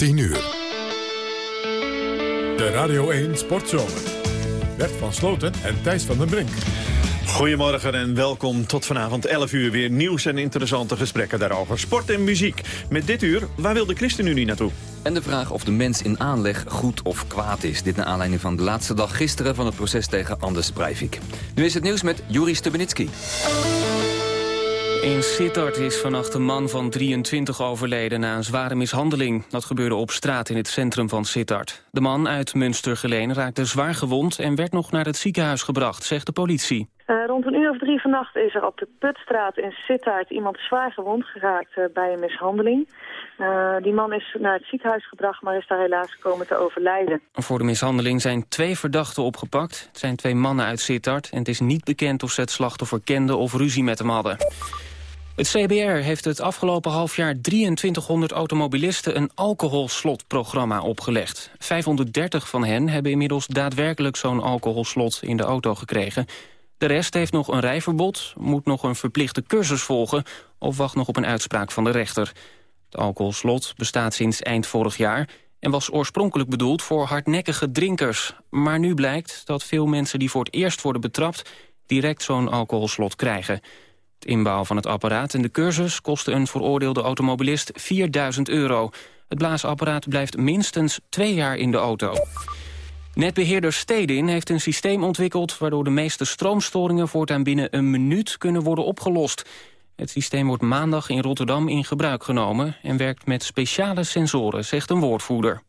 10 uur. De Radio 1 Sportzomer. Bert van Sloten en Thijs van den Brink. Goedemorgen en welkom tot vanavond 11 uur weer nieuws en interessante gesprekken daarover. Sport en muziek. Met dit uur, waar wil de ChristenUnie naartoe? En de vraag of de mens in aanleg goed of kwaad is. Dit naar aanleiding van de laatste dag gisteren van het proces tegen Anders Breivik. Nu is het nieuws met Juri Stubenitski. In Sittard is vannacht een man van 23 overleden na een zware mishandeling. Dat gebeurde op straat in het centrum van Sittard. De man uit Münstergeleen raakte zwaar gewond en werd nog naar het ziekenhuis gebracht, zegt de politie. Uh, rond een uur of drie vannacht is er op de Putstraat in Sittard iemand zwaar gewond geraakt uh, bij een mishandeling. Uh, die man is naar het ziekenhuis gebracht, maar is daar helaas gekomen te overlijden. Voor de mishandeling zijn twee verdachten opgepakt. Het zijn twee mannen uit Sittard en het is niet bekend of ze het slachtoffer kenden of ruzie met hem hadden. Het CBR heeft het afgelopen half jaar 2300 automobilisten een alcoholslotprogramma opgelegd. 530 van hen hebben inmiddels daadwerkelijk zo'n alcoholslot in de auto gekregen. De rest heeft nog een rijverbod, moet nog een verplichte cursus volgen... of wacht nog op een uitspraak van de rechter. Het alcoholslot bestaat sinds eind vorig jaar... en was oorspronkelijk bedoeld voor hardnekkige drinkers. Maar nu blijkt dat veel mensen die voor het eerst worden betrapt... direct zo'n alcoholslot krijgen... Het inbouwen van het apparaat en de cursus kostte een veroordeelde automobilist 4000 euro. Het blaasapparaat blijft minstens twee jaar in de auto. Netbeheerder Stedin heeft een systeem ontwikkeld... waardoor de meeste stroomstoringen voortaan binnen een minuut kunnen worden opgelost. Het systeem wordt maandag in Rotterdam in gebruik genomen... en werkt met speciale sensoren, zegt een woordvoerder.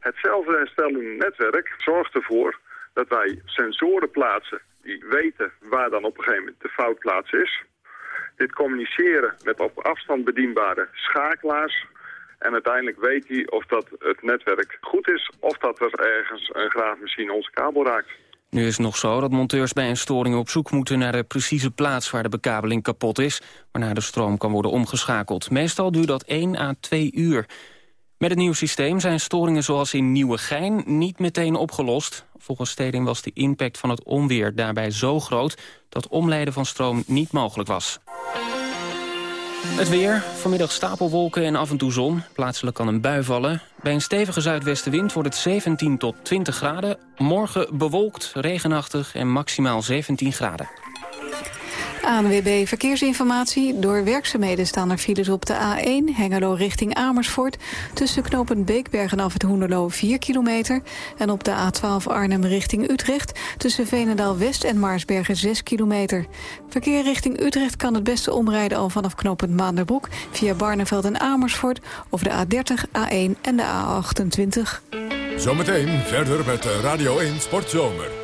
Het zelfherstellende netwerk zorgt ervoor dat wij sensoren plaatsen... die weten waar dan op een gegeven moment de foutplaats is dit communiceren met op afstand bedienbare schakelaars. En uiteindelijk weet hij of dat het netwerk goed is... of dat er ergens een graafmachine onze kabel raakt. Nu is het nog zo dat monteurs bij een storing op zoek moeten naar de precieze plaats waar de bekabeling kapot is, waarna de stroom kan worden omgeschakeld. Meestal duurt dat 1 à 2 uur. Met het nieuwe systeem zijn storingen zoals in Nieuwegein niet meteen opgelost. Volgens Steding was de impact van het onweer daarbij zo groot... dat omleiden van stroom niet mogelijk was. Het weer, vanmiddag stapelwolken en af en toe zon. Plaatselijk kan een bui vallen. Bij een stevige zuidwestenwind wordt het 17 tot 20 graden. Morgen bewolkt, regenachtig en maximaal 17 graden. ANWB Verkeersinformatie. Door werkzaamheden staan er files op de A1, Hengelo richting Amersfoort. Tussen knooppunt Beekberg en af het Hoenderloo 4 kilometer. En op de A12 Arnhem richting Utrecht. Tussen Veenendaal West en Maarsbergen 6 kilometer. Verkeer richting Utrecht kan het beste omrijden al vanaf knooppunt Maanderbroek... via Barneveld en Amersfoort over de A30, A1 en de A28. Zometeen verder met Radio 1 Sportzomer.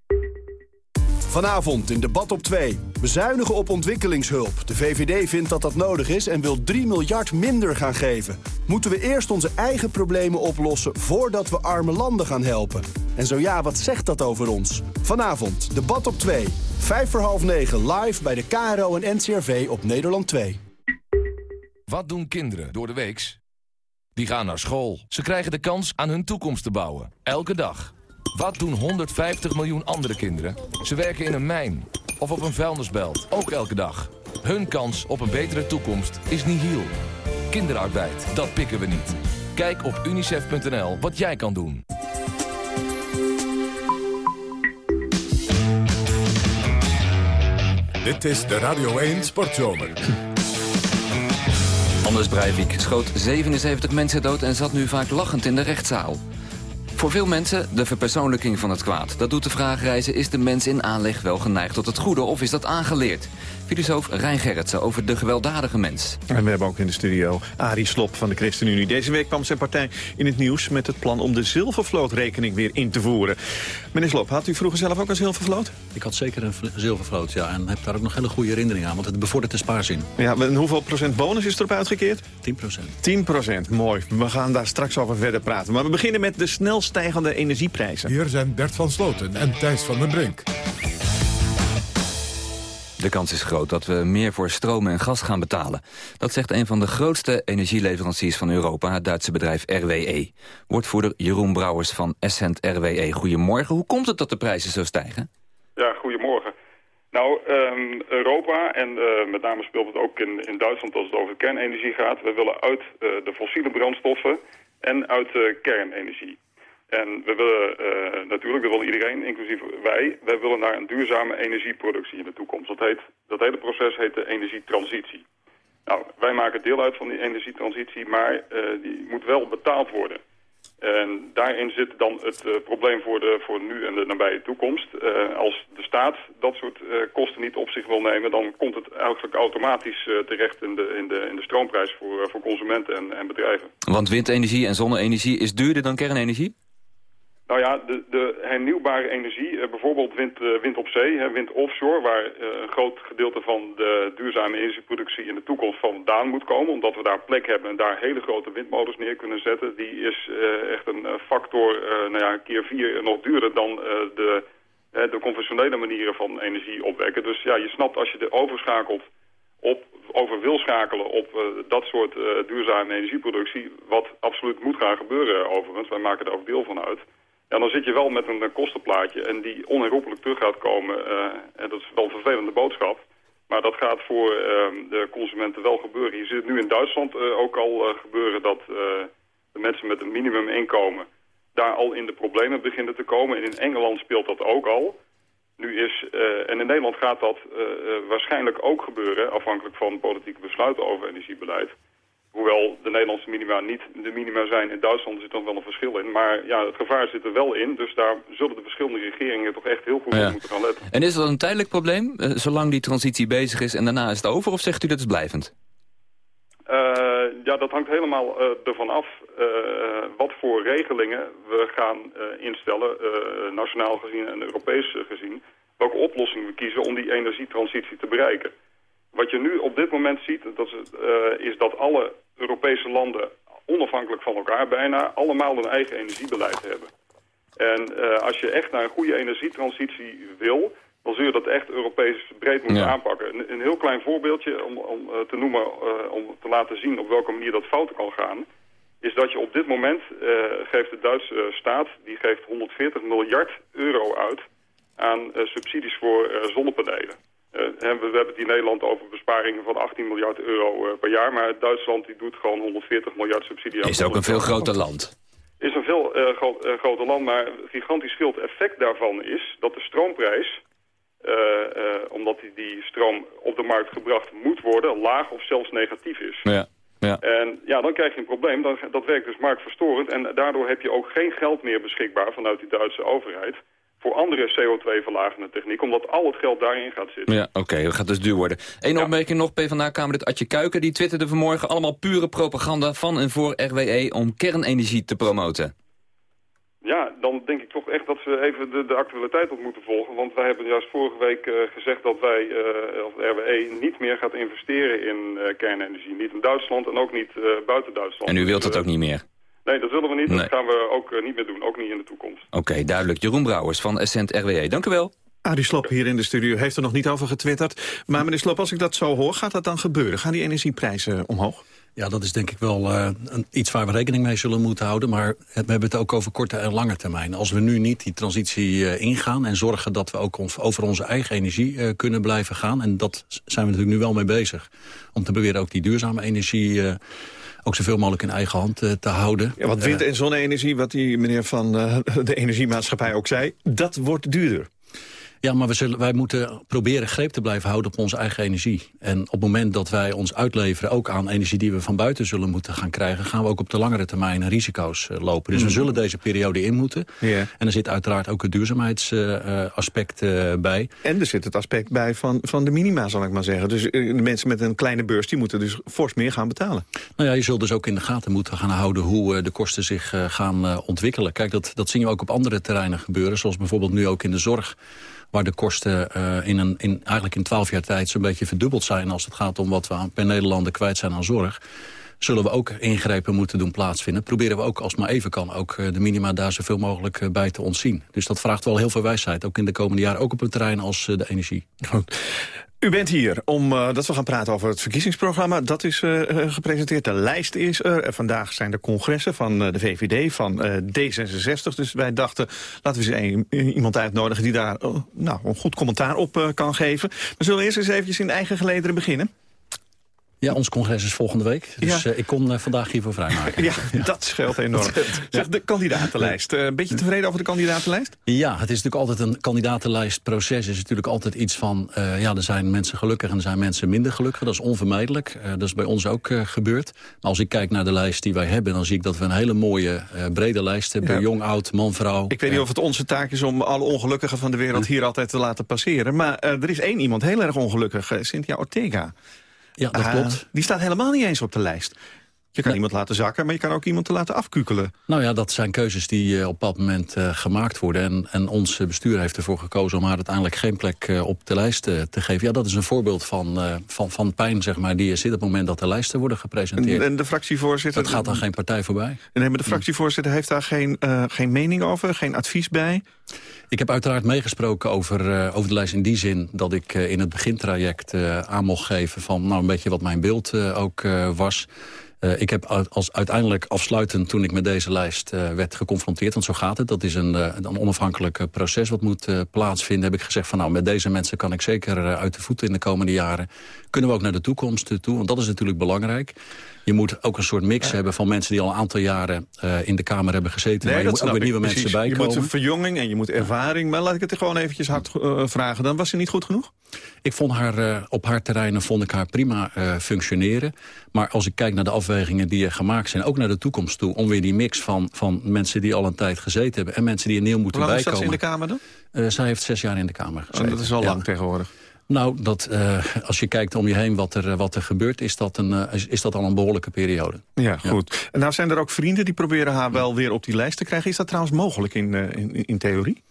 Vanavond in debat op 2. Bezuinigen op ontwikkelingshulp. De VVD vindt dat dat nodig is en wil 3 miljard minder gaan geven. Moeten we eerst onze eigen problemen oplossen voordat we arme landen gaan helpen? En zo ja, wat zegt dat over ons? Vanavond, debat op 2. Vijf voor half negen live bij de KRO en NCRV op Nederland 2. Wat doen kinderen door de weeks? Die gaan naar school. Ze krijgen de kans aan hun toekomst te bouwen. Elke dag. Wat doen 150 miljoen andere kinderen? Ze werken in een mijn of op een vuilnisbelt, ook elke dag. Hun kans op een betere toekomst is nihil. Kinderarbeid, dat pikken we niet. Kijk op unicef.nl wat jij kan doen. Dit is de Radio 1 Sportzomer. Anders Breivik schoot 77 mensen dood en zat nu vaak lachend in de rechtszaal. Voor veel mensen de verpersoonlijking van het kwaad. Dat doet de vraag reizen, is de mens in aanleg wel geneigd tot het goede of is dat aangeleerd? Filosoof Rijn Gerritsen over de gewelddadige mens. En we hebben ook in de studio Arie Slop van de ChristenUnie. Deze week kwam zijn partij in het nieuws met het plan om de zilvervlootrekening weer in te voeren. Meneer Slop, had u vroeger zelf ook een zilvervloot? Ik had zeker een zilvervloot, ja. En heb daar ook nog hele goede herinneringen aan, want het bevordert de spaarzin. Ja, en hoeveel procent bonus is erop uitgekeerd? 10 procent. 10 procent, mooi. We gaan daar straks over verder praten. Maar we beginnen met de snel stijgende energieprijzen. Hier zijn Bert van Sloten en Thijs van den Brink. De kans is groot dat we meer voor stroom en gas gaan betalen. Dat zegt een van de grootste energieleveranciers van Europa, het Duitse bedrijf RWE. Woordvoerder Jeroen Brouwers van Essent RWE. Goedemorgen. Hoe komt het dat de prijzen zo stijgen? Ja, goedemorgen. Nou, um, Europa, en uh, met name speelt het ook in, in Duitsland als het over kernenergie gaat... we willen uit uh, de fossiele brandstoffen en uit uh, kernenergie. En we willen uh, natuurlijk, dat wil iedereen, inclusief wij, wij willen naar een duurzame energieproductie in de toekomst. Dat, heet, dat hele proces heet de energietransitie. Nou, wij maken deel uit van die energietransitie, maar uh, die moet wel betaald worden. En daarin zit dan het uh, probleem voor, de, voor nu en de nabije toekomst. Als de staat dat soort kosten niet op zich wil nemen... dan komt het eigenlijk automatisch terecht in de, in, de, in de stroomprijs voor, voor consumenten en, en bedrijven. Want windenergie en zonne-energie is duurder dan kernenergie? Nou ja, de, de hernieuwbare energie, uh, bijvoorbeeld wind, uh, wind op zee, hè, wind offshore... waar uh, een groot gedeelte van de duurzame energieproductie in de toekomst vandaan moet komen... omdat we daar plek hebben en daar hele grote windmolens neer kunnen zetten... die is echt een factor, nou ja, keer vier nog duurder dan de, de conventionele manieren van energie opwekken. Dus ja, je snapt als je er overschakelt op, over wil schakelen op dat soort duurzame energieproductie... wat absoluut moet gaan gebeuren overigens, wij maken er ook deel van uit... Ja, dan zit je wel met een, kostenplaatje en die onherroepelijk terug gaat komen. Uh, en dat is wel een vervelende boodschap. Maar dat gaat voor uh, de consumenten wel gebeuren. Je ziet het nu in Duitsland uh, ook al gebeuren dat de mensen met een minimuminkomen daar al in de problemen beginnen te komen. En in Engeland speelt dat ook al. Nu is, en in Nederland gaat dat waarschijnlijk ook gebeuren, afhankelijk van politieke besluiten over energiebeleid. Hoewel de Nederlandse minima niet de minima zijn in Duitsland zit nog wel een verschil in. Maar ja, het gevaar zit er wel in. Dus daar zullen de verschillende regeringen toch echt heel goed op moeten gaan letten. En is dat een tijdelijk probleem, uh, zolang die transitie bezig is en daarna is het over? Of zegt u dat is blijvend? Uh, ja, dat hangt helemaal uh, ervan af wat voor regelingen we gaan instellen, nationaal gezien en Europees gezien. Welke oplossingen we kiezen om die energietransitie te bereiken. Wat je nu op dit moment ziet, dat is, uh, is, dat alle Europese landen onafhankelijk van elkaar bijna allemaal een eigen energiebeleid hebben. En uh, als je echt naar een goede energietransitie wil, dan zul je dat echt Europees breed moeten ja. aanpakken. Een, een, heel klein voorbeeldje om, om uh, te noemen, om te laten zien op welke manier dat fout kan gaan, is dat je op dit moment geeft de Duitse staat, die geeft 140 miljard euro uit aan subsidies voor zonnepanelen. Uh, we, we, hebben het in Nederland over besparingen van 18 miljard euro uh, per jaar. Maar Duitsland die doet gewoon 140 miljard subsidie aan. Is ook een veel groter land. Is een veel uh, gro groter land, maar gigantisch veel het effect daarvan is dat de stroomprijs, omdat die, die stroom op de markt gebracht moet worden, laag of zelfs negatief is. Ja. Ja. En ja, dan krijg je een probleem. Dan, dat werkt dus marktverstorend. En daardoor heb je ook geen geld meer beschikbaar vanuit die Duitse overheid voor andere CO2-verlagende techniek, omdat al het geld daarin gaat zitten. Ja, oké, okay, dat gaat dus duur worden. Eén ja. opmerking nog, PvdA-kamerlid Adje Kuiken, die twitterde vanmorgen allemaal pure propaganda van en voor RWE om kernenergie te promoten. Ja, dan denk ik toch echt dat ze even de, de actualiteit op moeten volgen. Want wij hebben juist vorige week uh, gezegd dat wij, uh, of de RWE, niet meer gaat investeren in uh, kernenergie. Niet in Duitsland en ook niet buiten Duitsland. En u wilt dat ook niet meer? Nee, dat willen we niet. Nee. Dat gaan we ook uh, niet meer doen. Ook niet in de toekomst. Oké, okay, duidelijk. Jeroen Brouwers van Essent RWE. Dank u wel. Arie Slop hier in de studio heeft er nog niet over getwitterd. Maar meneer Slop, als ik dat zo hoor, gaat dat dan gebeuren? Gaan die energieprijzen omhoog? Ja, dat is denk ik wel uh, een, iets waar we rekening mee zullen moeten houden. Maar we hebben het ook over korte en lange termijn. Als we nu niet die transitie uh, ingaan en zorgen dat we ook ons, over onze eigen energie uh, kunnen blijven gaan... en dat zijn we natuurlijk nu wel mee bezig. Om te beweren ook die duurzame energie ook zoveel mogelijk in eigen hand uh, te houden. Ja, want wind- en zonne-energie, wat die meneer van uh, de energiemaatschappij ook zei, dat wordt duurder. Ja, maar we zullen, wij moeten proberen greep te blijven houden op onze eigen energie. En op het moment dat wij ons uitleveren ook aan energie die we van buiten zullen moeten gaan krijgen... gaan we ook op de langere termijn risico's uh, lopen. Dus we Mm. zullen deze periode in moeten. En er zit uiteraard ook het duurzaamheidsaspect uh, bij. En er zit het aspect bij van, van de minima, zal ik maar zeggen. Dus de mensen met een kleine beurs die moeten dus fors meer gaan betalen. Nou ja, je zult dus ook in de gaten moeten gaan houden... hoe de kosten zich gaan ontwikkelen. Kijk, dat, dat zien we ook op andere terreinen gebeuren. Zoals bijvoorbeeld nu ook in de zorg waar de kosten uh, in een, in, eigenlijk in twaalf jaar tijd zo'n beetje verdubbeld zijn... als het gaat om wat we per Nederlander kwijt zijn aan zorg zullen we ook ingrepen moeten doen plaatsvinden. Proberen we ook, als maar even kan, ook uh, de minima daar zoveel mogelijk uh, bij te ontzien. Dus dat vraagt wel heel veel wijsheid, ook in de komende jaren. Ook op een terrein als de energie. U bent hier om uh, dat we gaan praten over het verkiezingsprogramma. Dat is uh, gepresenteerd. De lijst is er. Vandaag zijn de congressen van uh, de VVD, van D66. Dus wij dachten, laten we eens een, iemand uitnodigen... die daar oh, nou, een goed commentaar op kan geven. Maar zullen we eerst eens eventjes in eigen gelederen beginnen? Ja, ons congres is volgende week. Dus ja. uh, ik kon uh, vandaag hiervoor vrijmaken. Ja, dat scheelt enorm. zeg, de kandidatenlijst. Een uh, beetje tevreden over de kandidatenlijst? Ja, het is natuurlijk altijd een kandidatenlijstproces. is natuurlijk altijd iets van... Uh, ja, er zijn mensen gelukkig en er zijn mensen minder gelukkig. Dat is onvermijdelijk. Uh, dat is bij ons ook uh, gebeurd. Maar als ik kijk naar de lijst die wij hebben... dan zie ik dat we een hele mooie, brede lijst hebben. Ja. Jong, oud, man, vrouw. Ik weet niet of het onze taak is om alle ongelukkigen van de wereld... hier altijd te laten passeren. Maar er is één iemand heel erg ongelukkig. Cynthia Ortega. Ja, dat uh, klopt. Die staat helemaal niet eens op de lijst. Je kan iemand laten zakken, maar je kan ook iemand te laten afkukelen. Nou ja, dat zijn keuzes die uh, op dat moment uh, gemaakt worden. En, en ons bestuur heeft ervoor gekozen om haar uiteindelijk geen plek uh, op de lijst te geven. Ja, dat is een voorbeeld van, van, van pijn, zeg maar, die er zit op het moment dat de lijsten worden gepresenteerd. En, en de fractievoorzitter... Dat gaat dan geen partij voorbij. Nee, maar de fractievoorzitter heeft daar geen, geen mening over, geen advies bij? Ik heb uiteraard meegesproken over, over de lijst in die zin... dat ik in het begintraject aan mocht geven van nou, een beetje wat mijn beeld ook was... Uh, ik heb als uiteindelijk afsluitend toen ik met deze lijst uh, werd geconfronteerd... want zo gaat het, dat is een, uh, een onafhankelijk proces wat moet plaatsvinden... heb ik gezegd van nou, met deze mensen kan ik zeker uit de voeten in de komende jaren. Kunnen we ook naar de toekomst toe, want dat is natuurlijk belangrijk. Je moet ook een soort mix ja. hebben van mensen die al een aantal jaren in de Kamer hebben gezeten. Nee, maar je moet ook weer nieuwe precies. mensen bijkomen. Je moet een verjonging en je moet ervaring, maar laat ik het gewoon eventjes hard vragen. Dan was ze niet goed genoeg? Ik vond haar, op haar terreinen vond ik haar prima functioneren. Maar als ik kijk naar de afwegingen die er gemaakt zijn... ook naar de toekomst toe, om weer die mix van, van mensen die al een tijd gezeten hebben... en mensen die er nieuw moeten Hoe lang bijkomen. Hoe lang is dat in de Kamer dan? Zij heeft zes jaar in de Kamer gezeten. Oh, dat is al lang tegenwoordig. Nou, dat, uh, als je kijkt om je heen wat er, wat er gebeurt... Is dat, een, uh, is, dat al een behoorlijke periode. Ja, goed. Ja. En nou zijn er ook vrienden die proberen haar wel weer op die lijst te krijgen. Is dat trouwens mogelijk in, uh, in, in theorie?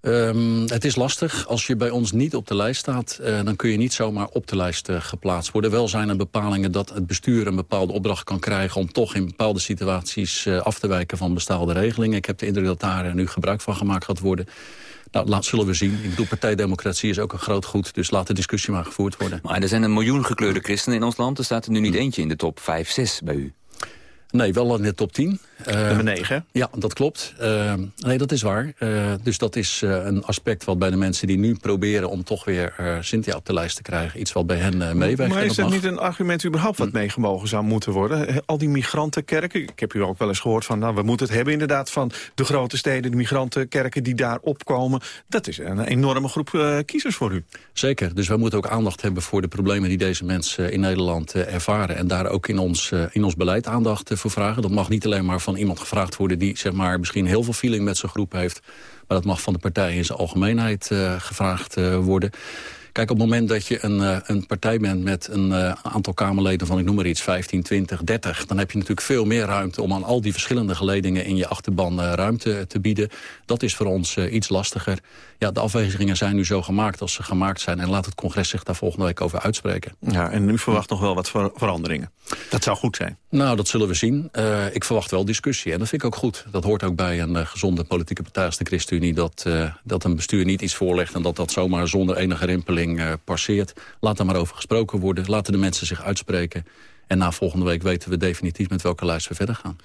Um, het is lastig. Als je bij ons niet op de lijst staat... Dan kun je niet zomaar op de lijst geplaatst worden. Wel zijn er bepalingen dat het bestuur een bepaalde opdracht kan krijgen... om toch in bepaalde situaties af te wijken van bestaande regelingen. Ik heb de indruk dat daar nu gebruik van gemaakt gaat worden. Nou, laat, zullen we zien. Ik bedoel, partijdemocratie is ook een groot goed. Dus laat de discussie maar gevoerd worden. Maar er zijn een miljoen gekleurde christenen in ons land. Er staat er nu niet eentje in de top 5, 6 bij u. Nee, wel in de top 10. Uh, Nummer 9. Ja, dat klopt. Uh, nee, dat is waar. Uh, dus dat is een aspect wat bij de mensen die nu proberen... om toch weer Cynthia op de lijst te krijgen... iets wat bij hen meeweegt. Maar is dat niet een argument überhaupt wat meegemogen zou moeten worden? Al die migrantenkerken, ik heb u ook wel eens gehoord van... nou, we moeten het hebben inderdaad van de grote steden... de migrantenkerken die daar opkomen. Dat is een enorme groep kiezers voor u. Zeker, dus we moeten ook aandacht hebben... voor de problemen die deze mensen in Nederland ervaren... en daar ook in ons, in ons beleid aandacht voor vragen. Dat mag niet alleen maar van iemand gevraagd worden... die zeg maar, misschien heel veel feeling met zijn groep heeft. Maar dat mag van de partij in zijn algemeenheid uh, gevraagd uh, worden. Kijk, op het moment dat je een, uh, een partij bent met een uh, aantal Kamerleden van, ik noem maar iets, 15, 20, 30... dan heb je natuurlijk veel meer ruimte om aan al die verschillende geledingen in je achterban uh, ruimte te bieden. Dat is voor ons iets lastiger. Ja, de afwegingen zijn nu zo gemaakt als ze gemaakt zijn... en laat het congres zich daar volgende week over uitspreken. Ja, en u verwacht nog wel wat ver veranderingen. Dat zou goed zijn. Nou, dat zullen we zien. ik verwacht wel discussie en dat vind ik ook goed. Dat hoort ook bij een gezonde politieke partij als de ChristenUnie... Dat, dat een bestuur niet iets voorlegt en dat dat zomaar zonder enige rimpeling Uh, passeert. Laat er maar over gesproken worden. Laten de mensen zich uitspreken. En na volgende week weten we definitief met welke lijst we verder gaan.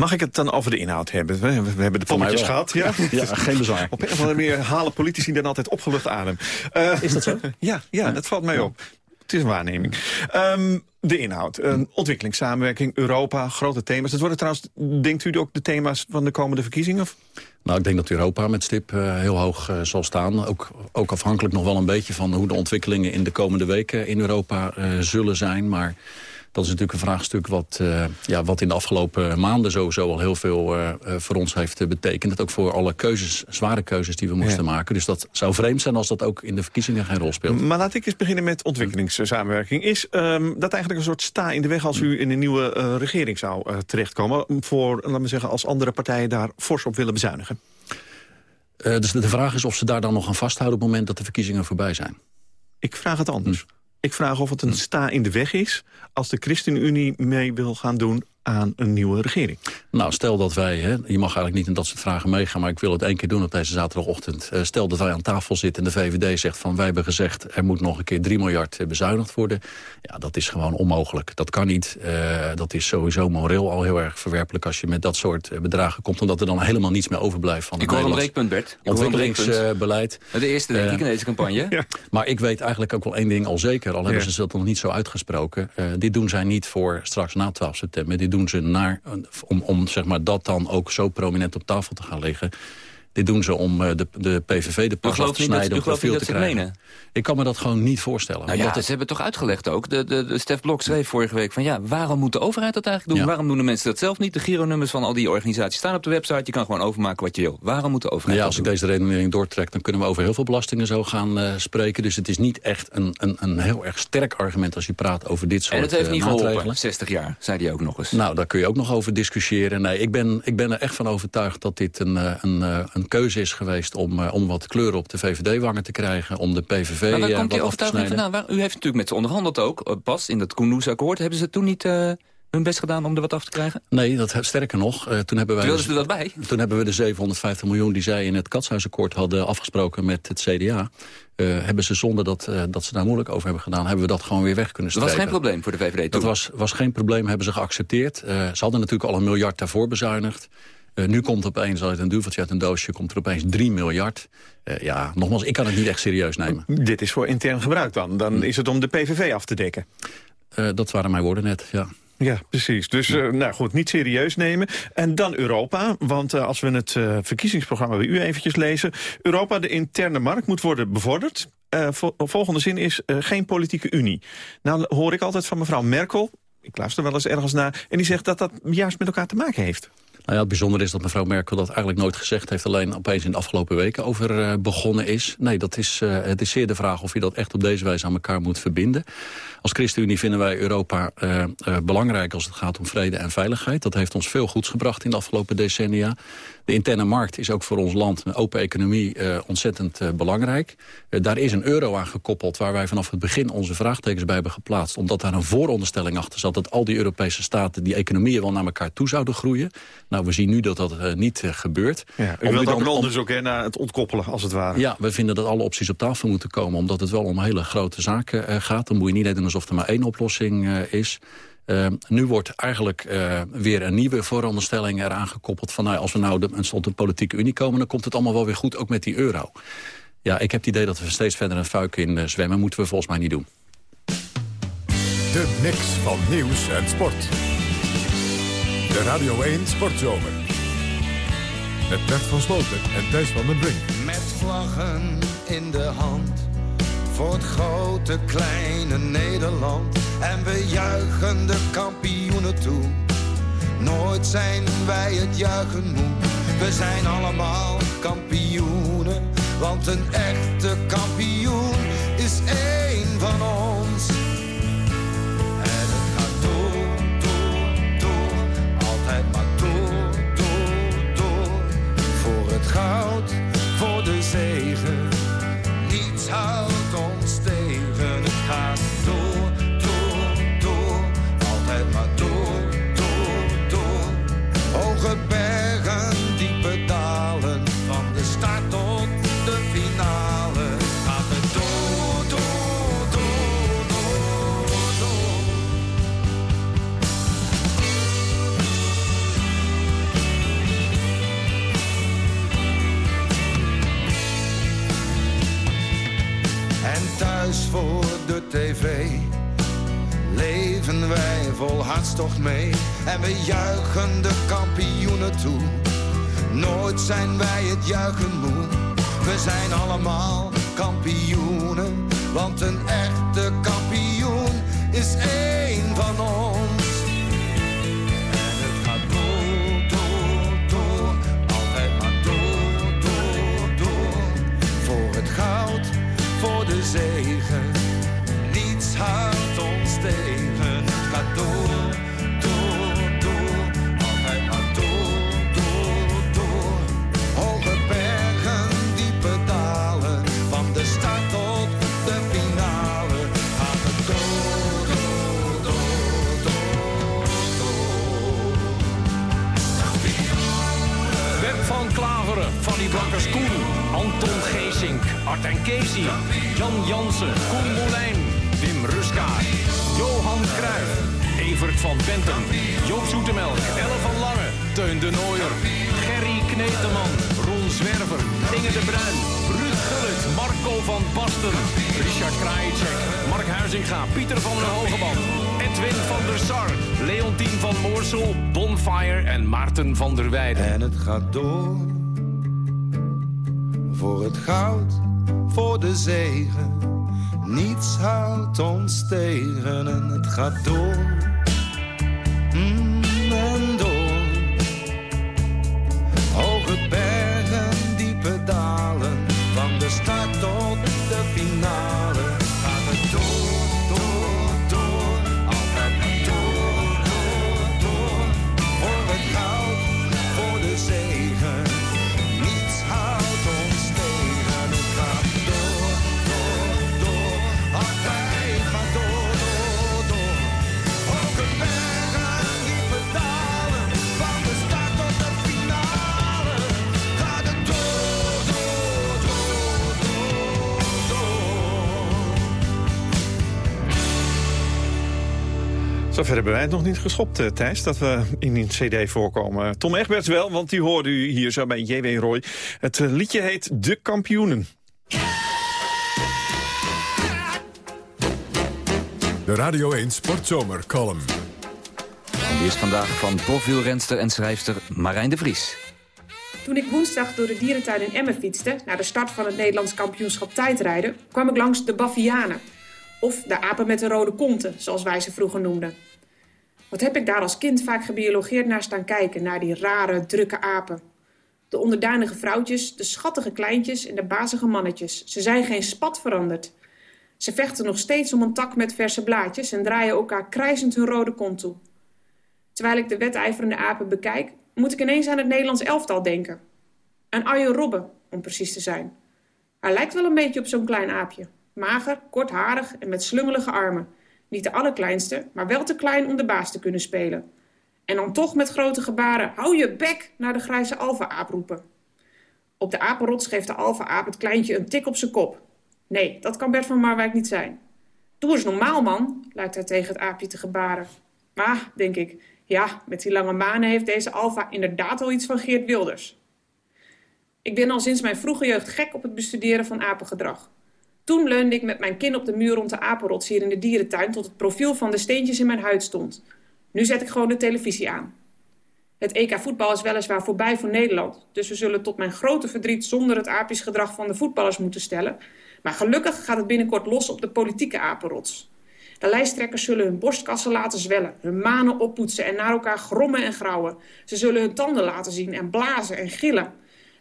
Mag ik het dan over de inhoud hebben? We, we hebben de poppetjes gehad. Ja, ja geen bezwaar. Op een of andere manier halen politici dan altijd opgelucht adem. Uh, Is dat zo? ja, ja, dat valt mij op. Het is een waarneming. Ehm, de inhoud, een ontwikkelingssamenwerking, Europa, grote thema's. Dat worden trouwens, denkt u ook de thema's van de komende verkiezingen? Nou, ik denk dat Europa met stip uh, heel hoog uh, zal staan. Ook, ook afhankelijk nog wel een beetje van hoe de ontwikkelingen in de komende weken in Europa uh, zullen zijn. Maar dat is natuurlijk een vraagstuk wat, uh, ja, wat in de afgelopen maanden sowieso al heel veel uh, voor ons heeft betekend. Dat ook voor alle keuzes, zware keuzes die we moesten ja. maken. Dus dat zou vreemd zijn als dat ook in de verkiezingen geen rol speelt. Maar laat ik eens beginnen met ontwikkelingssamenwerking. Is um, dat eigenlijk een soort sta in de weg als u in een nieuwe uh, regering zou terechtkomen? Voor, laten we zeggen, als andere partijen daar fors op willen bezuinigen? dus de vraag is of ze daar dan nog aan vasthouden op het moment dat de verkiezingen voorbij zijn. Ik vraag het anders. Hm. Ik vraag of het een sta in de weg is... als de ChristenUnie mee wil gaan doen aan een nieuwe regering. Nou, stel dat wij, hè, je mag eigenlijk niet in dat soort vragen meegaan... maar ik wil het één keer doen op deze zaterdagochtend. Uh, stel dat wij aan tafel zitten en de VVD zegt van... wij hebben gezegd, er moet nog een keer 3 miljard bezuinigd worden. Ja, dat is gewoon onmogelijk. Dat kan niet. Uh, dat is sowieso moreel al heel erg verwerpelijk... als je met dat soort bedragen komt... omdat er dan helemaal niets meer overblijft van Ik hoor een breekpunt, Bert. Ontwikkelingsbeleid. De eerste, denk uh, ik, in deze campagne. ja. Maar ik weet eigenlijk ook wel één ding al zeker. Al hebben ja. ze dat nog niet zo uitgesproken. dit doen zij niet voor straks na 12 september. Dit doen ze naar om, om zeg maar, dat dan ook zo prominent op tafel te gaan liggen. Dit doen ze om de, de PVV de pas af te snijden, om profiel te krijgen. Menen? Ik kan me dat gewoon niet voorstellen. Nou ja, ze hebben het toch uitgelegd ook. De, de, de Stef Blok schreef vorige week van ja, waarom moet de overheid dat eigenlijk doen? Ja. Waarom doen de mensen dat zelf niet? De gironummers van al die organisaties staan op de website. Je kan gewoon overmaken wat je wil. Waarom moet de overheid ja, Als ik doen? deze redenering doortrek, dan kunnen we over heel veel belastingen zo gaan uh, spreken. Dus het is niet echt een, een, een heel erg sterk argument als je praat over dit soort En het heeft uh, niet maatregelen. geholpen, 60 jaar, zei hij ook nog eens. Nou, daar kun je ook nog over discussiëren. Nee, ik ben, ik ben er echt van overtuigd dat dit een, uh, een, een keuze is geweest om, uh, om wat kleur op de VVD-wangen te krijgen, om de PVV maar waar uh, komt die af te snijden. vandaan? U heeft natuurlijk met ze onderhandeld ook, pas in dat Koendersakkoord. Hebben ze toen niet hun best gedaan om er wat af te krijgen? Nee, dat, sterker nog, uh, toen, hebben wij Wilden ze er dat bij? toen hebben we de 750 miljoen die zij in het Katshuisakkoord hadden afgesproken met het CDA... Uh, hebben ze zonder dat, uh, dat ze daar moeilijk over hebben gedaan... hebben we dat gewoon weer weg kunnen Dat strepen. was geen probleem voor de VVD toen? Dat was, was geen probleem, hebben ze geaccepteerd. Ze hadden natuurlijk al een miljard daarvoor bezuinigd. Uh, nu komt opeens uit een duveltje uit een doosje... komt er opeens 3 miljard. Uh, ja, nogmaals, ik kan het niet echt serieus nemen. Dit is voor intern gebruik dan. Dan Hm. is het om de PVV af te dekken. Uh, dat waren mijn woorden net, ja. Ja, precies. Dus uh, nou goed, niet serieus nemen. En dan Europa, want uh, als we het uh, verkiezingsprogramma bij u eventjes lezen... Europa, de interne markt, moet worden bevorderd. Vo volgende zin is geen politieke unie. Nou hoor ik altijd van mevrouw Merkel, ik luister wel eens ergens naar... en die zegt dat dat juist met elkaar te maken heeft. Nou ja, het bijzondere is dat mevrouw Merkel dat eigenlijk nooit gezegd heeft... alleen opeens in de afgelopen weken over uh, begonnen is. Nee, dat is, uh, het is zeer de vraag of je dat echt op deze wijze aan elkaar moet verbinden. Als ChristenUnie vinden wij Europa uh, belangrijk als het gaat om vrede en veiligheid. Dat heeft ons veel goeds gebracht in de afgelopen decennia. De interne markt is ook voor ons land, een open economie, ontzettend belangrijk. daar is een euro aan gekoppeld waar wij vanaf het begin onze vraagtekens bij hebben geplaatst. Omdat daar een vooronderstelling achter zat dat al die Europese staten... die economieën wel naar elkaar toe zouden groeien. Nou, we zien nu dat dat niet gebeurt. Ja, u wilt ook een onderzoek hè, naar het ontkoppelen, als het ware. Ja, we vinden dat alle opties op tafel moeten komen... omdat het wel om hele grote zaken gaat. Dan moet je niet net doen alsof er maar één oplossing is. Uh, nu wordt eigenlijk uh, weer een nieuwe vooronderstelling eraan gekoppeld... van nou, als we nou de, een, tot een politieke unie komen... dan komt het allemaal wel weer goed, ook met die euro. Ja, ik heb het idee dat we steeds verder een fuik in uh, zwemmen. moeten we volgens mij niet doen. De mix van nieuws en sport. De Radio 1 Sportzomer. Met Bert van Sloten en Thijs van den Brink. Met vlaggen in de hand. Voor het grote kleine Nederland. En we juichen de kampioenen toe. Nooit zijn wij het juichen moe. We zijn allemaal kampioenen. Want een echte kampioen is één van ons. En het gaat door, door, door. Altijd maar door, door, door. Voor het goud, voor de zegen. Niets houdt door, door, door. Altijd maar door, door, door. Hoge vol hartstocht mee en we juichen de kampioenen toe. Nooit zijn wij het juichen moe, we zijn allemaal kampioenen. Want een echte kampioen is één van ons. zegen. Niets houdt ons tegen. Door, door, door. Altijd maar door, door, door. Hoge bergen, diepe dalen. Van de start tot de finale. Gaat het door, door, door, door, door. Web van Klaveren, Fanny Blankers-Koen, Anton Geesink, Art en Casey. Jan Jansen, Koen Molijn, Wim Ruska, Johan Cruijff, Evert van Bentum, Joop Zoetemelk, Elle van Lange, Teun de Nooier, Gerry Kneteman, Ron Zwerver, Inge de Bruin, Ruud Gullit, Marco van Basten, Richard Krajicek, Mark Huizinga, Pieter van der Hogeband, Edwin van der Sar, Leontien van Moorsel, Bonfire en Maarten van der Weijden. En het gaat door voor het goud voor de zegen. Niets houdt ons tegen en het gaat door. Mm, Zover hebben wij het nog niet geschopt, eh, Thijs, dat we in een cd voorkomen. Tom Egberts wel, want die hoorde u hier zo bij J.W. Roy. Het eh, liedje heet De Kampioenen. De Radio 1 Sportzomer column. En die is vandaag van profwielrenster en schrijfster Marijn de Vries. Toen ik woensdag door de dierentuin in Emmen fietste... naar de start van het Nederlands kampioenschap tijdrijden... kwam ik langs de Baffianen. Of de apen met de rode konten, zoals wij ze vroeger noemden. Wat heb ik daar als kind vaak gebiologeerd naar staan kijken... naar die rare, drukke apen. De onderdanige vrouwtjes, de schattige kleintjes en de bazige mannetjes. Ze zijn geen spat veranderd. Ze vechten nog steeds om een tak met verse blaadjes... en draaien elkaar krijzend hun rode kont toe. Terwijl ik de wedijverende apen bekijk... moet ik ineens aan het Nederlands elftal denken. Aan Arjen Robben, om precies te zijn. Hij lijkt wel een beetje op zo'n klein aapje. Mager, kortharig en met slungelige armen. Niet de allerkleinste, maar wel te klein om de baas te kunnen spelen. En dan toch met grote gebaren... hou je bek naar de grijze alfa-aap roepen. Op de apenrots geeft de alfa-aap het kleintje een tik op zijn kop. Nee, dat kan Bert van Marwijk niet zijn. Doe eens normaal, man, lijkt hij tegen het aapje te gebaren. Maar, denk ik, ja, met die lange manen heeft deze alfa inderdaad al iets van Geert Wilders. Ik ben al sinds mijn vroege jeugd gek op het bestuderen van apengedrag. Toen leunde ik met mijn kin op de muur rond de apenrots hier in de dierentuin... tot het profiel van de steentjes in mijn huid stond. Nu zet ik gewoon de televisie aan. Het EK voetbal is weliswaar voorbij voor Nederland... dus we zullen tot mijn grote verdriet zonder het aapjesgedrag van de voetballers moeten stellen... maar gelukkig gaat het binnenkort los op de politieke apenrots. De lijsttrekkers zullen hun borstkassen laten zwellen, hun manen oppoetsen en naar elkaar grommen en grauwen. Ze zullen hun tanden laten zien en blazen en gillen.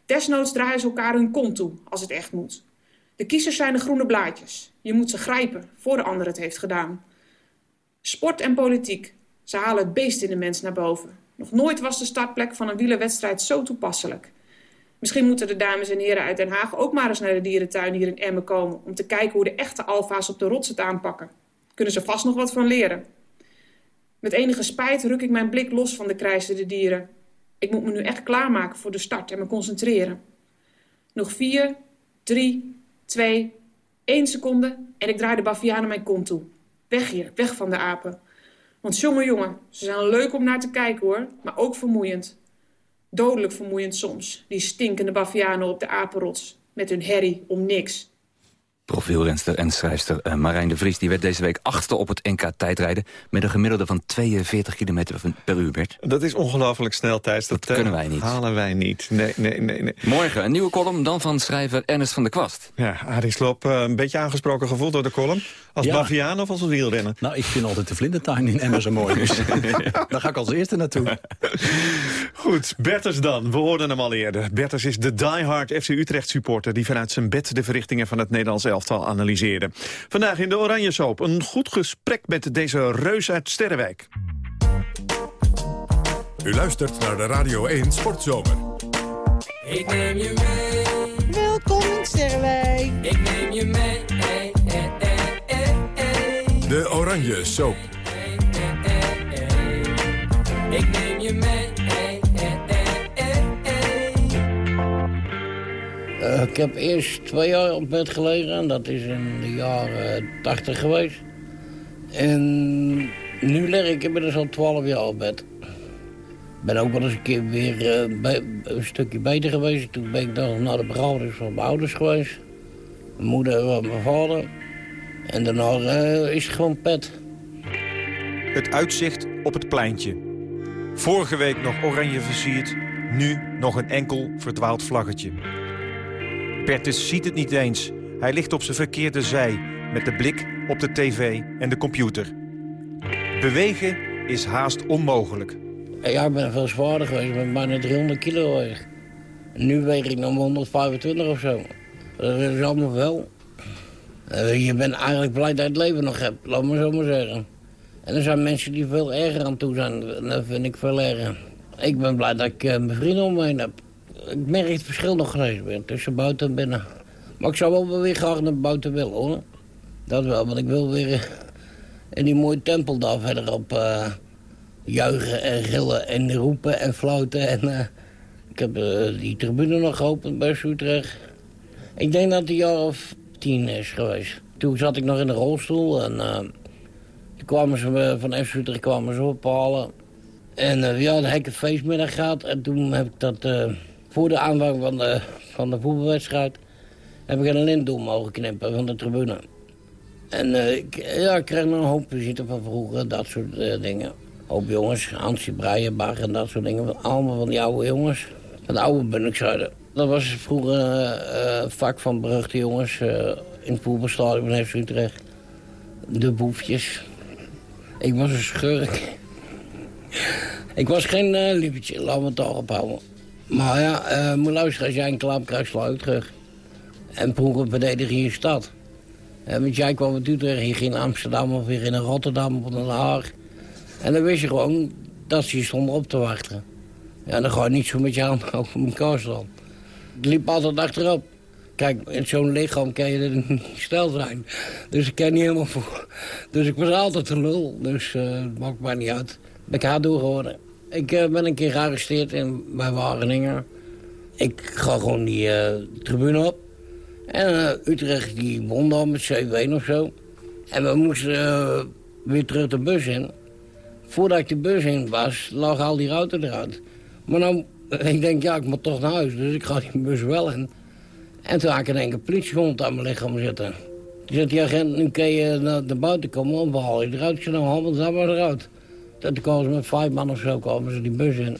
Desnoods draaien ze elkaar hun kont toe, als het echt moet. De kiezers zijn de groene blaadjes. Je moet ze grijpen, voor de ander het heeft gedaan. Sport en politiek. Ze halen het beest in de mens naar boven. Nog nooit was de startplek van een wielerwedstrijd zo toepasselijk. Misschien moeten de dames en heren uit Den Haag ook maar eens naar de dierentuin hier in Emmen komen... om te kijken hoe de echte alfa's op de rots het aanpakken. Kunnen ze vast nog wat van leren. Met enige spijt ruk ik mijn blik los van de krijzende dieren. Ik moet me nu echt klaarmaken voor de start en me concentreren. Nog vier, drie, twee, één seconde en ik draai de bavianen mijn kont toe. Weg hier, weg van de apen. Want jongen, jongen, ze zijn leuk om naar te kijken hoor, maar ook vermoeiend. Dodelijk vermoeiend soms, die stinkende bavianen op de apenrots. Met hun herrie om niks. Profielrenster en schrijfster uh, Marijn de Vries... die werd deze week achtste op het NK tijdrijden... met een gemiddelde van 42 km per uur, Bert. Dat is ongelooflijk snel, Thijs. Dat, dat kunnen wij niet. halen wij niet. Nee, nee, nee, nee. Morgen een nieuwe column, dan van schrijver Ernest van der Kwast. Ja, Arie Sloop, uh, een beetje aangesproken gevoeld door de column. Als ja. baviaan of als wielrenner? Nou, ik vind altijd de vlindertuin in Emmen zo mooi. Dus daar ga ik als eerste naartoe. Goed, Berters dan. We hoorden hem al eerder. Berters is de diehard FC Utrecht supporter... die vanuit zijn bed de verrichtingen van het Nederlands elftal analyseerde. Vandaag in de Oranje Soap een goed gesprek met deze reus uit Sterrenwijk. U luistert naar de Radio 1 Sportzomer. Ik neem je mee. Welkom in Sterrenwijk. Ik neem je mee. Hey, hey, hey, de Oranje Soap. Ik neem je mee. Uh, ik heb eerst twee jaar op bed gelegen. En dat is in de jaren tachtig geweest. En nu lig ik inmiddels al twaalf jaar op bed. Ik ben ook wel eens een keer weer uh, een stukje beter geweest. Toen ben ik dan naar de begrafenis van mijn ouders geweest. Mijn moeder en mijn vader. En daarna uh, is het gewoon pet. Het uitzicht op het pleintje. Vorige week nog oranje versierd. Nu nog een enkel verdwaald vlaggetje. Bertus ziet het niet eens. Hij ligt op zijn verkeerde zij, met de blik op de tv en de computer. Bewegen is haast onmogelijk. Ja, ik ben veel zwaarder geweest. Ik ben bijna 300 kilo weeg. Nu weeg ik nog 125 of zo. Dat is allemaal wel. Eh, je bent eigenlijk blij dat je het leven nog hebt, laat me zo maar zeggen. En er zijn mensen die veel erger aan toe zijn. Dat vind ik veel erger. Ik ben blij dat ik uh, mijn vrienden om me heen heb ik merk het verschil nog geweest tussen buiten en binnen. Maar ik zou wel weer graag naar buiten willen, hoor. Dat wel, want ik wil weer eh, in die mooie tempel daar verderop uh, juichen en gillen en roepen en fluiten. En, uh, ik heb die tribune nog geopend bij Utrecht. Ik denk dat het een jaar of tien is geweest. Toen zat ik nog in de rolstoel en toen kwamen ze van FC Utrecht kwamen ze ophalen. En ja, dan heb feestmiddag gehad en toen heb ik dat voor de aanvang van de, van de voetbalwedstrijd heb ik een lintdoel mogen knippen van de tribune. En uh, ik, ja, ik kreeg nog een hoop visite van vroeger, dat soort uh, dingen. Een hoop jongens, Hansie Breijenbach en dat soort dingen. Allemaal van die oude jongens. Van de oude Bunnikzuiden. Dat was vroeger een uh, vak van beruchte jongens in het voetbalstadion van FC Utrecht. De boefjes. Ik was een schurk. ik was geen uh, laten we het toch ophouden. Maar ja, uh, moet als jij een klap krijgt, sla terug. En vroeger verdedig je stad. Uh, want jij kwam uit Utrecht, je ging in Amsterdam of weer in Rotterdam of Den Haag. En dan wist je gewoon dat ze je stonden op te wachten. Ja, dan ga je niet zo met je hand over elkaar staan. Het liep altijd achterop. Kijk, in zo'n lichaam kan je er niet stel zijn. Dus ik ken niet helemaal voor. Dus ik was altijd een lul. Dus uh, maakt mij niet uit. Ik door geworden. Ik uh, ben een keer gearresteerd in, bij Wageningen. Ik ga gewoon die uh, tribune op. En uh, Utrecht die won dan met 7-1 of zo. En we moesten weer terug de bus in. Voordat ik de bus in was, lag al die ruiten eruit. Maar nou, ik denk, ja, ik moet toch naar huis. Dus ik ga die bus wel in. En toen had ik in een politiehond aan mijn lichaam zitten. Die zegt, die agent, nu kun je naar, naar buiten komen, haal je eruit. Zei, nou, haal dan maar eruit. Toen kwamen ze met vijf man of zo kwamen ze die bus in.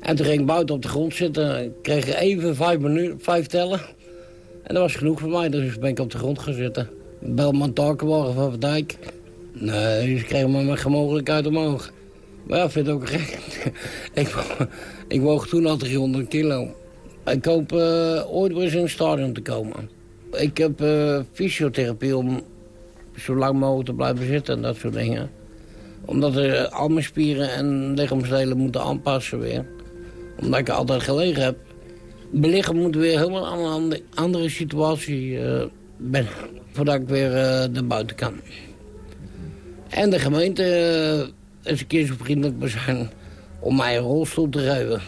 En toen ging ik buiten op de grond zitten. Ik kreeg even vijf, vijf tellen. En dat was genoeg voor mij, dus ben ik op de grond gaan zitten. Bel mijn takenwagen van Dijk. Nee, ze kregen me met mogelijkheid omhoog. Maar ja, ik vind het ook gek. ik, ik woog toen al 300 kilo. Ik hoop uh, ooit weer eens in het stadion te komen. Ik heb uh, fysiotherapie om zo lang mogelijk te blijven zitten en dat soort dingen omdat er al mijn spieren en lichaamsdelen moeten aanpassen weer. Omdat ik altijd gelegen heb. Mijn lichaam moet weer helemaal aan een andere situatie uh, ben. Voordat ik weer uh, naar buiten kan. En de gemeente is een keer zo vriendelijk zijn om mij een rolstoel te geven.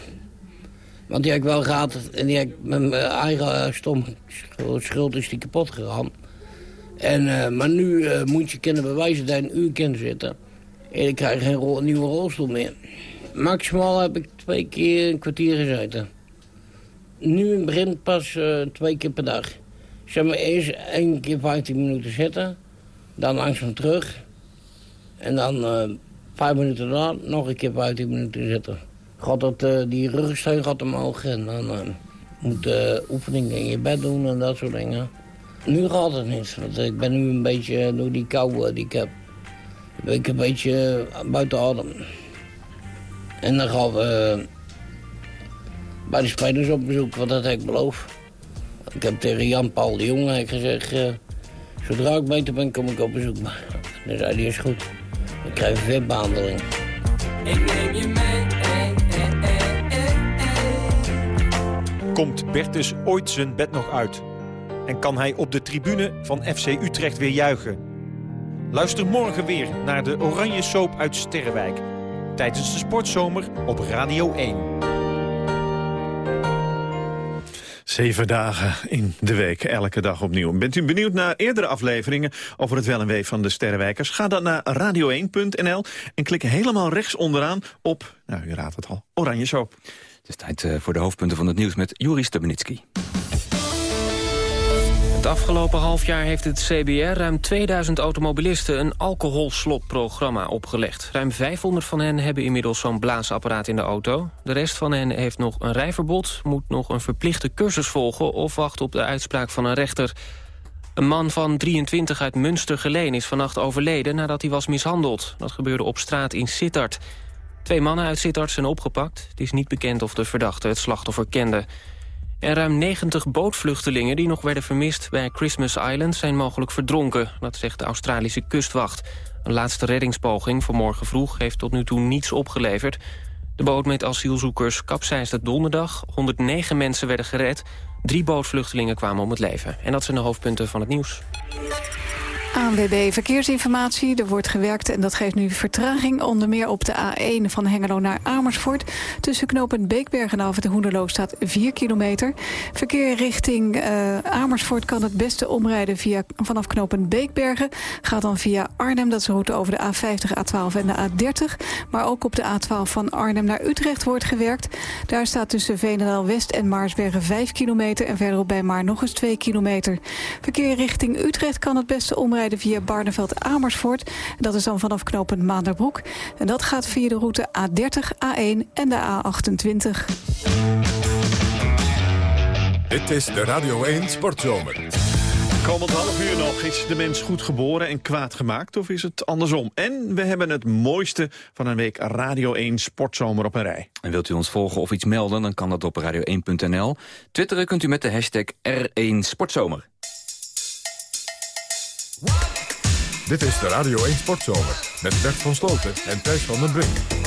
Want die heb ik wel gehad en die heb ik met mijn eigen stom schuld is die kapot gegaan. En, maar nu moet je kunnen bewijzen dat je een uur kan zitten. En ik krijg geen nieuwe rolstoel meer. Maximaal heb ik twee keer een kwartier gezeten. Nu in het begin pas uh, twee keer per dag. Zeg maar, eerst één keer 15 minuten zitten. Dan langzaam terug. En dan eh, vijf minuten daarna nog een keer 15 minuten zitten. Gaat dat, eh, die ruggensteun gaat omhoog en dan eh, moet oefeningen in je bed doen en dat soort dingen. Nu gaat het niet, want ik ben nu een beetje door die kou eh, die ik heb. Ben ik een beetje buiten adem. En dan gaan we eh, bij de spelers op bezoek, want dat heb ik beloofd. Ik heb tegen Jan-Paul de Jonge gezegd... eh, zodra ik beter ben, kom ik op bezoek. Maar dan zei hij, is goed. Ik krijg een vetbehandeling. Ik neem je mee. Komt Bertus ooit zijn bed nog uit? En kan hij op de tribune van FC Utrecht weer juichen? Luister morgen weer naar de Oranje Soap uit Sterrenwijk. Tijdens de sportzomer op Radio 1. Zeven dagen in de week, elke dag opnieuw. Bent u benieuwd naar eerdere afleveringen over het wel en wee van de Sterrenwijkers? Ga dan naar radio1.nl en klik helemaal rechts onderaan op, nou u raadt het al, Oranje Soap. Het is tijd eh, voor de hoofdpunten van het nieuws met Juri Stubenitski. Het afgelopen half jaar heeft het CBR ruim 2000 automobilisten een alcoholslotprogramma opgelegd. Ruim 500 van hen hebben inmiddels zo'n blaasapparaat in de auto. De rest van hen heeft nog een rijverbod, moet nog een verplichte cursus volgen... of wacht op de uitspraak van een rechter. Een man van 23 uit Münstergeleen is vannacht overleden nadat hij was mishandeld. Dat gebeurde op straat in Sittard. Twee mannen uit Sittard zijn opgepakt. Het is niet bekend of de verdachte het slachtoffer kende. En ruim 90 bootvluchtelingen die nog werden vermist bij Christmas Island zijn mogelijk verdronken. Dat zegt de Australische kustwacht. Een laatste reddingspoging vanmorgen vroeg heeft tot nu toe niets opgeleverd. De boot met asielzoekers kapseisde donderdag. 109 mensen werden gered. Drie bootvluchtelingen kwamen om het leven. En dat zijn de hoofdpunten van het nieuws. ANWB Verkeersinformatie. Er wordt gewerkt en dat geeft nu vertraging. Onder meer op de A1 van Hengelo naar Amersfoort. Tussen knooppunt Beekberg en Alphen de Hoenderloo staat 4 kilometer. Verkeer richting uh, Amersfoort kan het beste omrijden via, vanaf knooppunt Beekbergen. Gaat dan via Arnhem, dat is een route over de A50, A12 en de A30. Maar ook op de A12 van Arnhem naar Utrecht wordt gewerkt. Daar staat tussen Veenendaal West en Maarsbergen 5 kilometer. En verderop bij Maar nog eens 2 kilometer. Verkeer richting Utrecht kan het beste omrijden via Barneveld-Amersfoort. Dat is dan vanaf knooppunt Maanderbroek. En dat gaat via de route A30, A1 en de A28. Dit is de Radio 1 Sportzomer. Komend half uur nog. Is de mens goed geboren en kwaad gemaakt of is het andersom? En we hebben het mooiste van een week Radio 1 Sportzomer op een rij. En wilt u ons volgen of iets melden, dan kan dat op radio1.nl. Twitteren kunt u met de hashtag R1 Sportzomer. Dit is de Radio 1 Sportzomer met Bert van Sloten en Thijs van den Brink.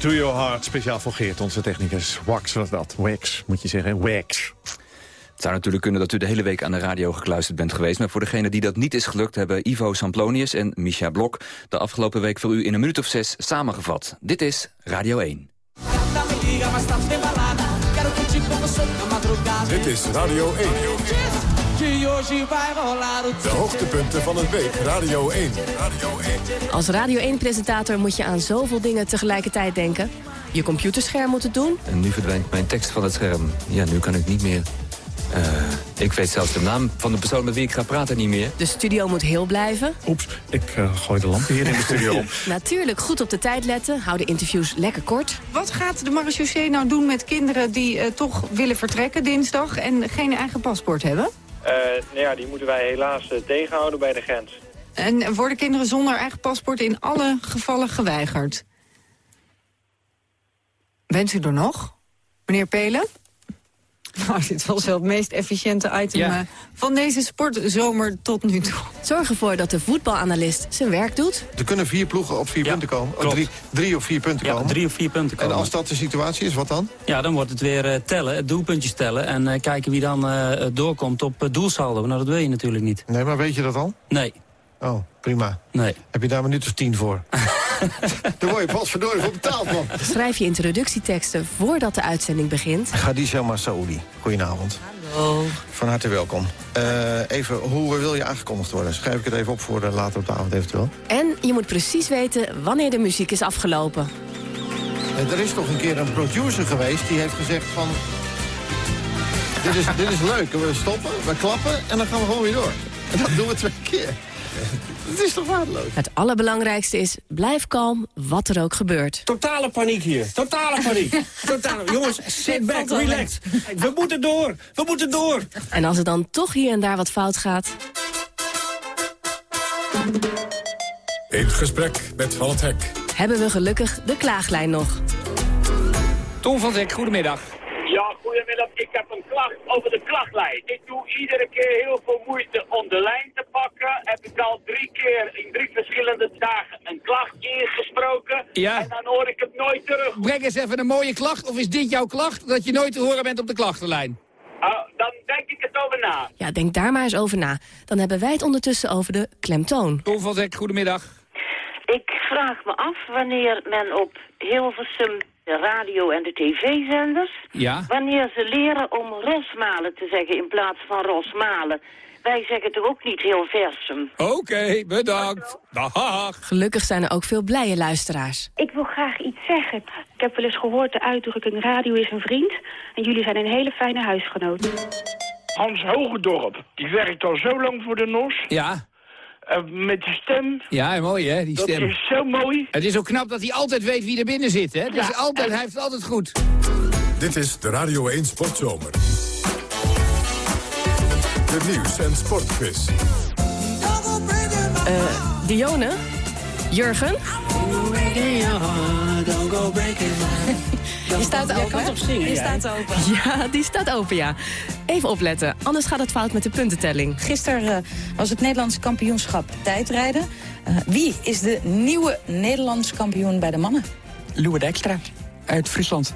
To your heart. Speciaal voor Geert, onze technicus. Wax was dat. Wax, moet je zeggen. Wax. Het zou natuurlijk kunnen dat u de hele week aan de radio gekluisterd bent geweest... maar voor degene die dat niet is gelukt... hebben Ivo Samplonius en Misha Blok de afgelopen week voor u in een minuut of zes samengevat. Dit is Radio 1. Dit is Radio 1. De hoogtepunten van het week, Radio 1. Radio 1. Als Radio 1-presentator moet je aan zoveel dingen tegelijkertijd denken. Je computerscherm moet het doen. En nu verdwijnt mijn tekst van het scherm. Ja, nu kan ik niet meer... eh, ik weet zelfs de naam van de persoon met wie ik ga praten niet meer. De studio moet heel blijven. Oeps, ik eh, gooi de lampen hier in de studio op. Natuurlijk goed op de tijd letten. Hou de interviews lekker kort. Wat gaat de marechaussee nou doen met kinderen die eh, toch willen vertrekken dinsdag... en geen eigen paspoort hebben? Eh, nou ja, die moeten wij helaas eh, tegenhouden bij de grens. En worden kinderen zonder eigen paspoort in alle gevallen geweigerd? Wens u er nog? Meneer Pelen? Nou, dit was wel het meest efficiënte item Ja. eh, van deze sportzomer tot nu toe. Zorg ervoor dat de voetbalanalist zijn werk doet. Er kunnen vier ploegen op vier punten komen. Oh, drie, drie of vier punten Ja, komen. drie of vier punten komen. En als dat de situatie is, wat dan? Ja, dan wordt het weer eh, tellen, het doelpuntjes tellen... en eh, kijken wie dan eh, doorkomt op doelsaldo. Nou, dat wil je natuurlijk niet. Nee, maar weet je dat al? Nee. Oh, prima. Nee. Heb je daar een minuut of tien voor? Daar word je pas verdorie voor betaald, man. Schrijf je introductieteksten voordat de uitzending begint. Khadija Massaoudi, goedenavond. Hallo. Van harte welkom. Eh, even, hoe wil je aangekondigd worden? Schrijf ik het even op voor de later op de avond eventueel. En je moet precies weten wanneer de muziek is afgelopen. Eh, er is toch een keer een producer geweest die heeft gezegd van... Dit is, dit is leuk, we stoppen, we klappen en dan gaan we gewoon weer door. En dat doen we twee keer. Het is toch waardeloos? Het allerbelangrijkste is, blijf kalm, wat er ook gebeurt. Totale paniek hier. Totale paniek. Totale. Jongens, sit back, relax. We moeten door. We moeten door. En als er dan toch hier en daar wat fout gaat... In gesprek met Van het Hek. hebben we gelukkig de klaaglijn nog. Tom van Zek, goedemiddag. Ja, goedemiddag. Ik heb een klacht over de klachtlijn. Ik doe iedere keer heel veel moeite om de lijn te pakken. Heb ik al drie keer in drie verschillende dagen een klacht ingesproken. Ja. En dan hoor ik het nooit terug. Breng eens even een mooie klacht. Of is dit jouw klacht, dat je nooit te horen bent op de klachtenlijn? Ah, dan denk ik het over na. Ja, denk daar maar eens over na. Dan hebben wij het ondertussen over de klemtoon. Tom van Zek, goedemiddag. Ik vraag me af wanneer men op Hilversum, de radio- en de tv-zenders... Ja? wanneer ze leren om Rosmalen te zeggen in plaats van Rosmalen. Wij zeggen toch ook niet heel versum. Oké, bedankt. Dag. Gelukkig zijn er ook veel blije luisteraars. Ik wil graag iets zeggen. Ik heb wel eens gehoord de uitdrukking radio is een vriend. En jullie zijn een hele fijne huisgenoot. Hans Hogendorp, die werkt al zo lang voor de NOS. Ja? Eh, met die stem. Ja, mooi hè, die Dat stem. is zo mooi. Het is ook knap dat hij altijd weet wie er binnen zit, hè? Dus Ja, altijd, en- hij heeft het altijd goed. Dit is de Radio 1 Sportzomer. De nieuws- en sportquiz. Eh, Dione? Jurgen? Je staat open, kan hè? toch zingen, Je jij? staat open. Ja, die staat open, ja. Even opletten, anders gaat het fout met de puntentelling. Gisteren eh, was het Nederlands kampioenschap tijdrijden. Eh, wie is de nieuwe Nederlands kampioen bij de mannen? Loe Dijkstra uit Friesland.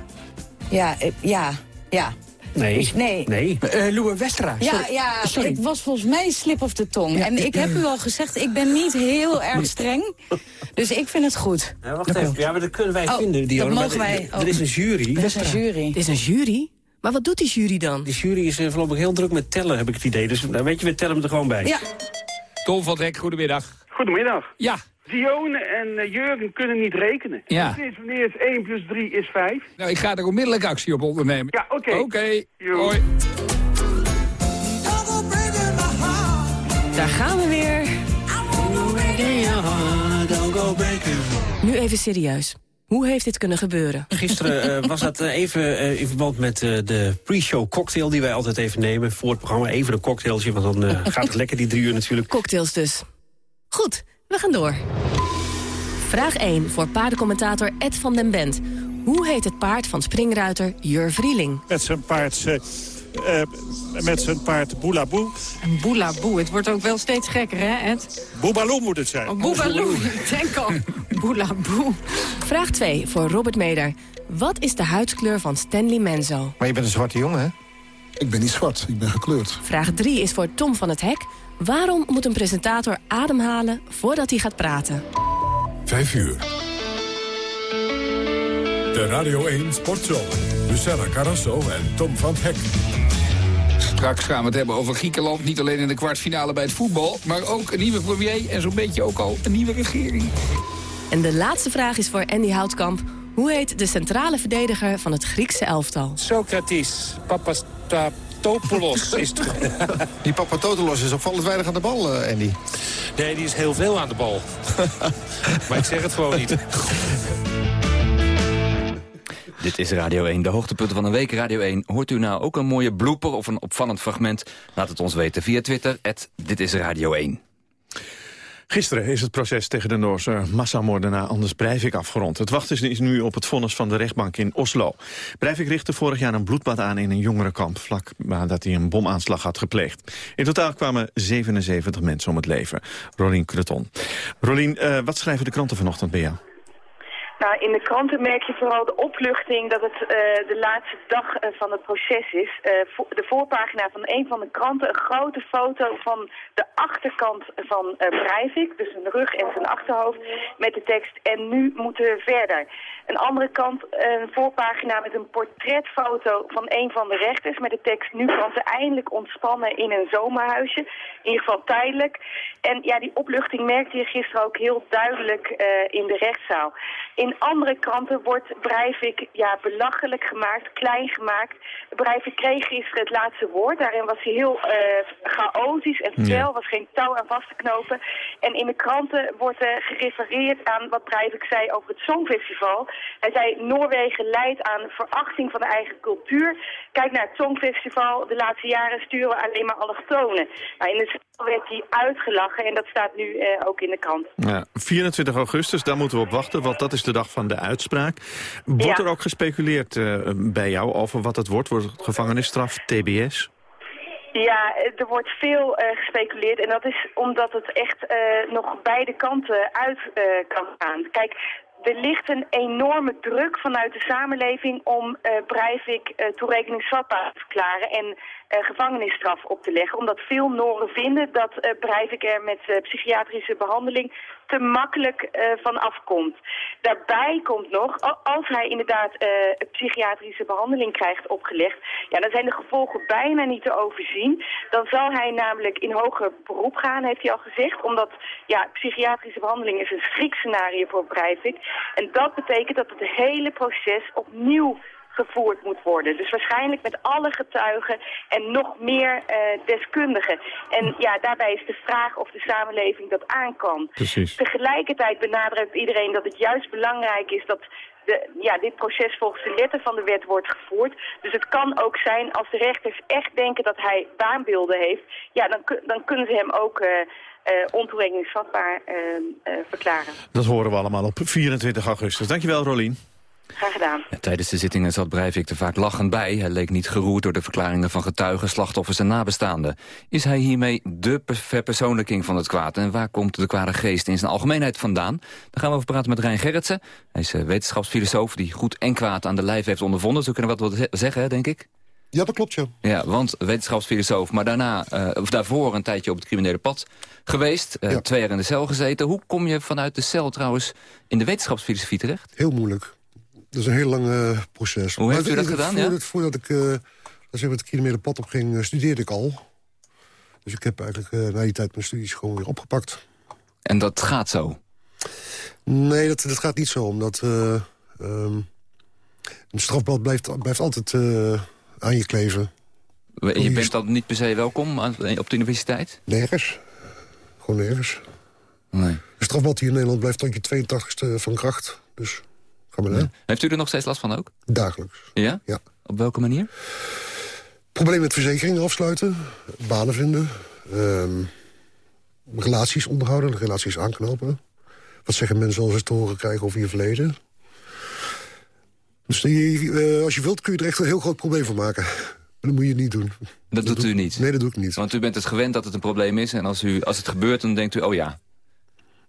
Ja, eh, ja, ja. Nee. Nee. Nee. Uh, Westra. Ja, Sorry. ja Sorry. het was volgens mij slip of de tong. Ja, en ik heb u al gezegd, ik ben niet heel erg streng. Dus ik vind het goed. Ja, wacht even. Ja, maar dat kunnen wij Oh, vinden, Dionne. dat maar mogen wij. Er, er is een jury. Dat is een jury. Dit is een jury? Maar wat doet die jury dan? Die jury is eh, voorlopig heel druk met tellen, heb ik het idee. Dus nou, weet je, we tellen hem er gewoon bij. Ja. Tom van Zek, goedemiddag. Goedemiddag. Ja. Dione en eh, Jurgen kunnen niet rekenen. Ja. Is wanneer is 1 plus 3 is 5. Nou, ik ga er onmiddellijk actie op ondernemen. Ja, oké. Oké, hoi. Daar gaan we weer. Nu even serieus. Hoe heeft dit kunnen gebeuren? Gisteren eh, was dat eh, even in verband met de pre-show cocktail die wij altijd even nemen voor het programma. Even een cocktailtje, want dan eh, gaat het lekker die drie uur natuurlijk. Cocktails dus. Goed, we gaan door. Vraag 1 voor paardencommentator Ed van den Bent. Hoe heet het paard van springruiter Jur Vrieling? Met zijn paard, eh, eh, met zijn paard Boelaboe. Een boelaboe. Het wordt ook wel steeds gekker, hè, Ed? Boebaloo moet het zijn. Oh, boebaloo. Ik denk al. Boela boe. Vraag 2 voor Robert Meder. Wat is de huidskleur van Stanley Menzo? Maar je bent een zwarte jongen, hè? Ik ben niet zwart, ik ben gekleurd. Vraag 3 is voor Tom van het Hek. Waarom moet een presentator ademhalen voordat hij gaat praten? Vijf uur. De Radio 1 Sportzomer. Luciana Carrasso en Tom van Hek. Straks gaan we het hebben over Griekenland. Niet alleen in de kwartfinale bij het voetbal... maar ook een nieuwe premier en zo'n beetje ook al een nieuwe regering. En de laatste vraag is voor Andy Houtkamp. Hoe heet de centrale verdediger van het Griekse elftal? Socrates, Papastapoulos is het. Die Papatotelos is opvallend weinig aan de bal, eh, Andy. Nee, die is heel veel aan de bal. maar ik zeg het gewoon niet. Dit is Radio 1, de hoogtepunten van een week Radio 1. Hoort u nou ook een mooie blooper of een opvallend fragment? Laat het ons weten via Twitter, Dit is Radio 1. Gisteren is het proces tegen de Noorse massamoordenaar Anders Breivik afgerond. Het wachten is nu op het vonnis van de rechtbank in Oslo. Breivik richtte vorig jaar een bloedbad aan in een jongerenkamp... vlak nadat hij een bomaanslag had gepleegd. In totaal kwamen 77 mensen om het leven. Rolien Creton. Rolien, uh, wat schrijven de kranten vanochtend bij jou? Nou, in de kranten merk je vooral de opluchting dat het uh, de laatste dag uh, van het proces is. Vo de voorpagina van een van de kranten, een grote foto van de achterkant van Breivik, dus zijn rug en zijn achterhoofd, met de tekst en nu moeten we verder. Een andere kant, een voorpagina met een portretfoto van een van de rechters met de tekst nu kan ze eindelijk ontspannen in een zomerhuisje, in ieder geval tijdelijk. En ja, die opluchting merkte je gisteren ook heel duidelijk in de rechtszaal. In andere kranten wordt Breivik ja, belachelijk gemaakt, klein gemaakt. Breivik kreeg gisteren het laatste woord. Daarin was hij heel uh, chaotisch en fel, ja. was geen touw aan vast te knopen. En in de kranten wordt er gerefereerd aan wat Breivik zei over het Songfestival. Hij zei, Noorwegen leidt aan verachting van de eigen cultuur. Kijk naar het Songfestival. De laatste jaren sturen we alleen maar allochtonen. Nou, in de zaal werd hij uitgelachen en dat staat nu uh, ook in de krant. Ja, 24 augustus, daar moeten we op wachten, want dat is de dag van de uitspraak. Wordt Ja. er ook gespeculeerd uh, bij jou over wat het wordt? Wordt het gevangenisstraf, TBS? Ja, er wordt veel uh, gespeculeerd en dat is omdat het echt uh, nog beide kanten uit uh, kan gaan. Kijk, er ligt een enorme druk vanuit de samenleving om Breivik toerekeningsvatbaar te verklaren en gevangenisstraf op te leggen. Omdat veel Noren vinden dat uh, Breivik er met uh, psychiatrische behandeling te makkelijk van afkomt. Daarbij komt nog, als hij inderdaad psychiatrische behandeling krijgt opgelegd, ja, dan zijn de gevolgen bijna niet te overzien. Dan zal hij namelijk in hoger beroep gaan, heeft hij al gezegd, omdat ja, psychiatrische behandeling is een schrikscenario voor Breivik. En dat betekent dat het hele proces opnieuw gevoerd moet worden. Dus waarschijnlijk met alle getuigen en nog meer uh, deskundigen. En ja, daarbij is de vraag of de samenleving dat aan kan. Precies. Tegelijkertijd benadrukt iedereen dat het juist belangrijk is dat de, ja, dit proces volgens de letter van de wet wordt gevoerd. Dus het kan ook zijn als de rechters echt denken dat hij waanbeelden heeft, ja, dan, dan kunnen ze hem ook... Uh, uh, ontoerekeningsvatbaar uh, uh, verklaren. Dat horen we allemaal op 24 augustus. Dankjewel, Rolien. Graag gedaan. Tijdens de zittingen zat Breivik er vaak lachend bij. Hij leek niet geroerd door de verklaringen van getuigen, slachtoffers en nabestaanden. Is hij hiermee de verpersoonlijking van het kwaad? En waar komt de kwade geest in zijn algemeenheid vandaan? Daar gaan we over praten met Rijn Gerritsen. Hij is wetenschapsfilosoof die goed en kwaad aan de lijf heeft ondervonden. Zo kunnen we wat willen zeggen, denk ik. Ja, dat klopt, ja. Ja, want wetenschapsfilosoof, maar daarna, uh, of daarvoor een tijdje op het criminele pad geweest. Uh, ja. Twee jaar in de cel gezeten. Hoe kom je vanuit de cel trouwens in de wetenschapsfilosofie terecht? Heel moeilijk. Dat is een heel lang uh, proces. Hoe heeft u dat gedaan? Voordat, ja? voordat ik uh, als ik met het criminele pad op ging, studeerde ik al. Dus ik heb eigenlijk na die tijd mijn studies gewoon weer opgepakt. En dat gaat zo? Nee, dat, dat gaat niet zo. Omdat um, een strafblad blijft, blijft altijd aan je kleven. En je bent dan niet per se welkom op de universiteit? Nergens. Gewoon nergens. Nee. Een strafblad hier in Nederland blijft tot je 82ste van kracht. Dus ga maar naar. Ja. Heeft u er nog steeds last van ook? Dagelijks. Ja? Ja. Op welke manier? Probleem met verzekeringen afsluiten. Banen vinden. Um, relaties onderhouden. Relaties aanknopen. Wat zeggen mensen als ze te horen krijgen over je verleden? Dus die, uh, als je wilt kun je er echt een heel groot probleem van maken. Maar dat moet je niet doen. Dat, dat doet doe, u niet? Nee, dat doe ik niet. Want u bent het gewend dat het een probleem is. En als, u, als het gebeurt, dan denkt u, oh ja.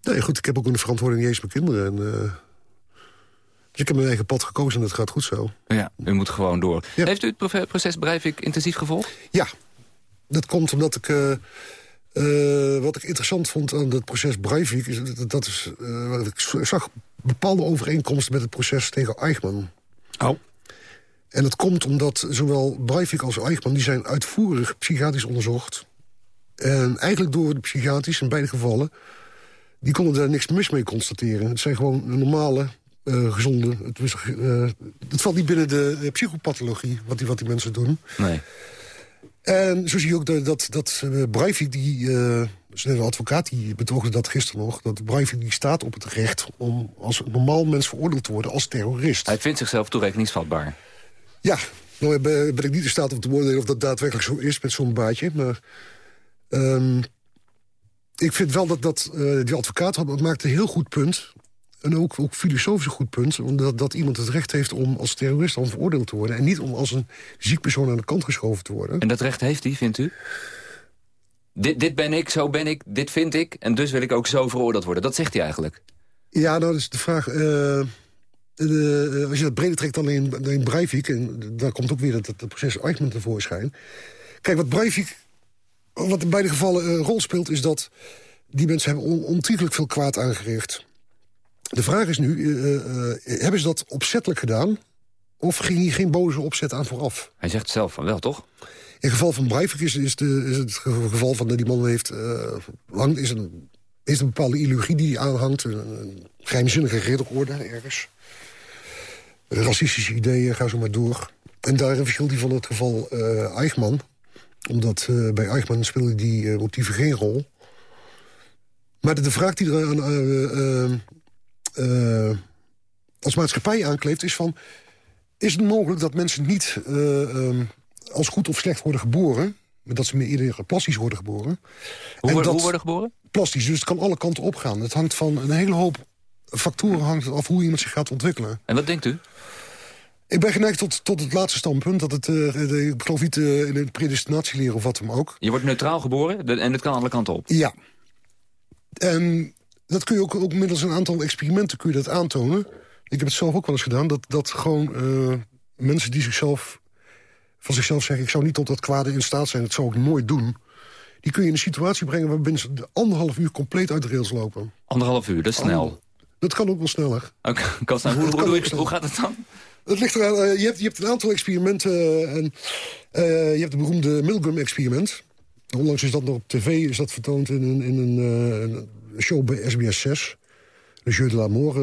Nee, goed, ik heb ook een verantwoording jegens mijn kinderen. En, eh, dus ik heb mijn eigen pad gekozen en het gaat goed zo. Ja, u moet gewoon door. Heeft u het proces Breivik intensief gevolgd? Ja, dat komt omdat ik... eh, eh, wat ik interessant vond aan het proces Breivik... is dat, dat is, eh, wat ik zag bepaalde overeenkomsten met het proces tegen Eichmann. Oh. En dat komt omdat zowel Breivik als Eichmann... die zijn uitvoerig psychiatrisch onderzocht. En eigenlijk door de psychiatrisch in beide gevallen... die konden daar niks mis mee constateren. Het zijn gewoon normale, eh, gezonde... Het, eh, het valt niet binnen de psychopathologie, wat die, wat die mensen doen. Nee. En zo zie je ook dat, dat, dat eh, Breivik, die, zijn advocaat, die betoogde dat gisteren nog... dat Breivik die staat op het recht om als normaal mens veroordeeld te worden als terrorist. Hij vindt zichzelf toerekeningsvatbaar. Ja, nou ben, ik niet in staat om te beoordelen of dat daadwerkelijk zo is met zo'n baadje. Maar ehm, ik vind wel dat, dat die advocaat had, maakte een heel goed punt. En ook, ook filosofisch een goed punt. Omdat dat iemand het recht heeft om als terrorist dan veroordeeld te worden. En niet om als een ziek persoon aan de kant geschoven te worden. En dat recht heeft hij, vindt u? Dit, dit ben ik, zo ben ik, dit vind ik... en dus wil ik ook zo veroordeeld worden. Dat zegt hij eigenlijk. Ja, nou, dat is de vraag... eh, de, eh, als je dat breder trekt dan in, dan in Breivik... en daar komt ook weer dat, dat proces Eichmann tevoorschijn. Kijk, wat Breivik... wat in beide gevallen een rol speelt... is dat die mensen hebben on, ontiegelijk veel kwaad aangericht. De vraag is nu, eh, eh, hebben ze dat opzettelijk gedaan... of ging hier geen boze opzet aan vooraf? Hij zegt zelf van wel, toch? In geval van Breivik is, is, de, is het ge- geval van dat die man heeft... eh, hangt, is, een, is een bepaalde ideologie die aanhangt. Een, een geheimzinnige ridderorde ergens. Racistische ideeën, ga zo maar door. En daarin verschilt hij van het geval eh Eichmann. Omdat bij Eichmann speelden die motieven geen rol. Maar de, de vraag die er aan, eh, als maatschappij aankleeft is van... is het mogelijk dat mensen niet eh, ehm, als goed of slecht worden geboren... maar dat ze meer eerder plastisch worden geboren? Hoe, En dat- hoe worden geboren? Plastisch, dus het kan alle kanten opgaan. Het hangt van een hele hoop factoren hangt af hoe iemand zich gaat ontwikkelen. En wat denkt u? Ik ben geneigd tot, tot het laatste standpunt. Dat het, eh, de- ik geloof niet in het predestinatieleren of wat dan ook. Je wordt neutraal geboren en het kan alle kanten op. Ja. En dat kun je ook, ook middels een aantal experimenten kun je dat aantonen. Ik heb het zelf ook wel eens gedaan. Dat, dat gewoon eh, mensen die zichzelf van zichzelf zeggen... ik zou niet tot dat kwade in staat zijn, dat zou ik nooit doen... die kun je in een situatie brengen waarbij ze de anderhalf uur compleet uit de rails lopen. Anderhalf uur, dat is snel. Dat kan ook wel sneller. Oké, kan snel. Hoe, hoe, hoe gaat het dan? Het ligt eraan, eh, je, hebt, je hebt een aantal experimenten. eh, en, je hebt het beroemde Milgram-experiment. Onlangs is dat nog op tv is dat vertoond in een, in een, een show bij SBS 6. Le Jeu de la Mort eh,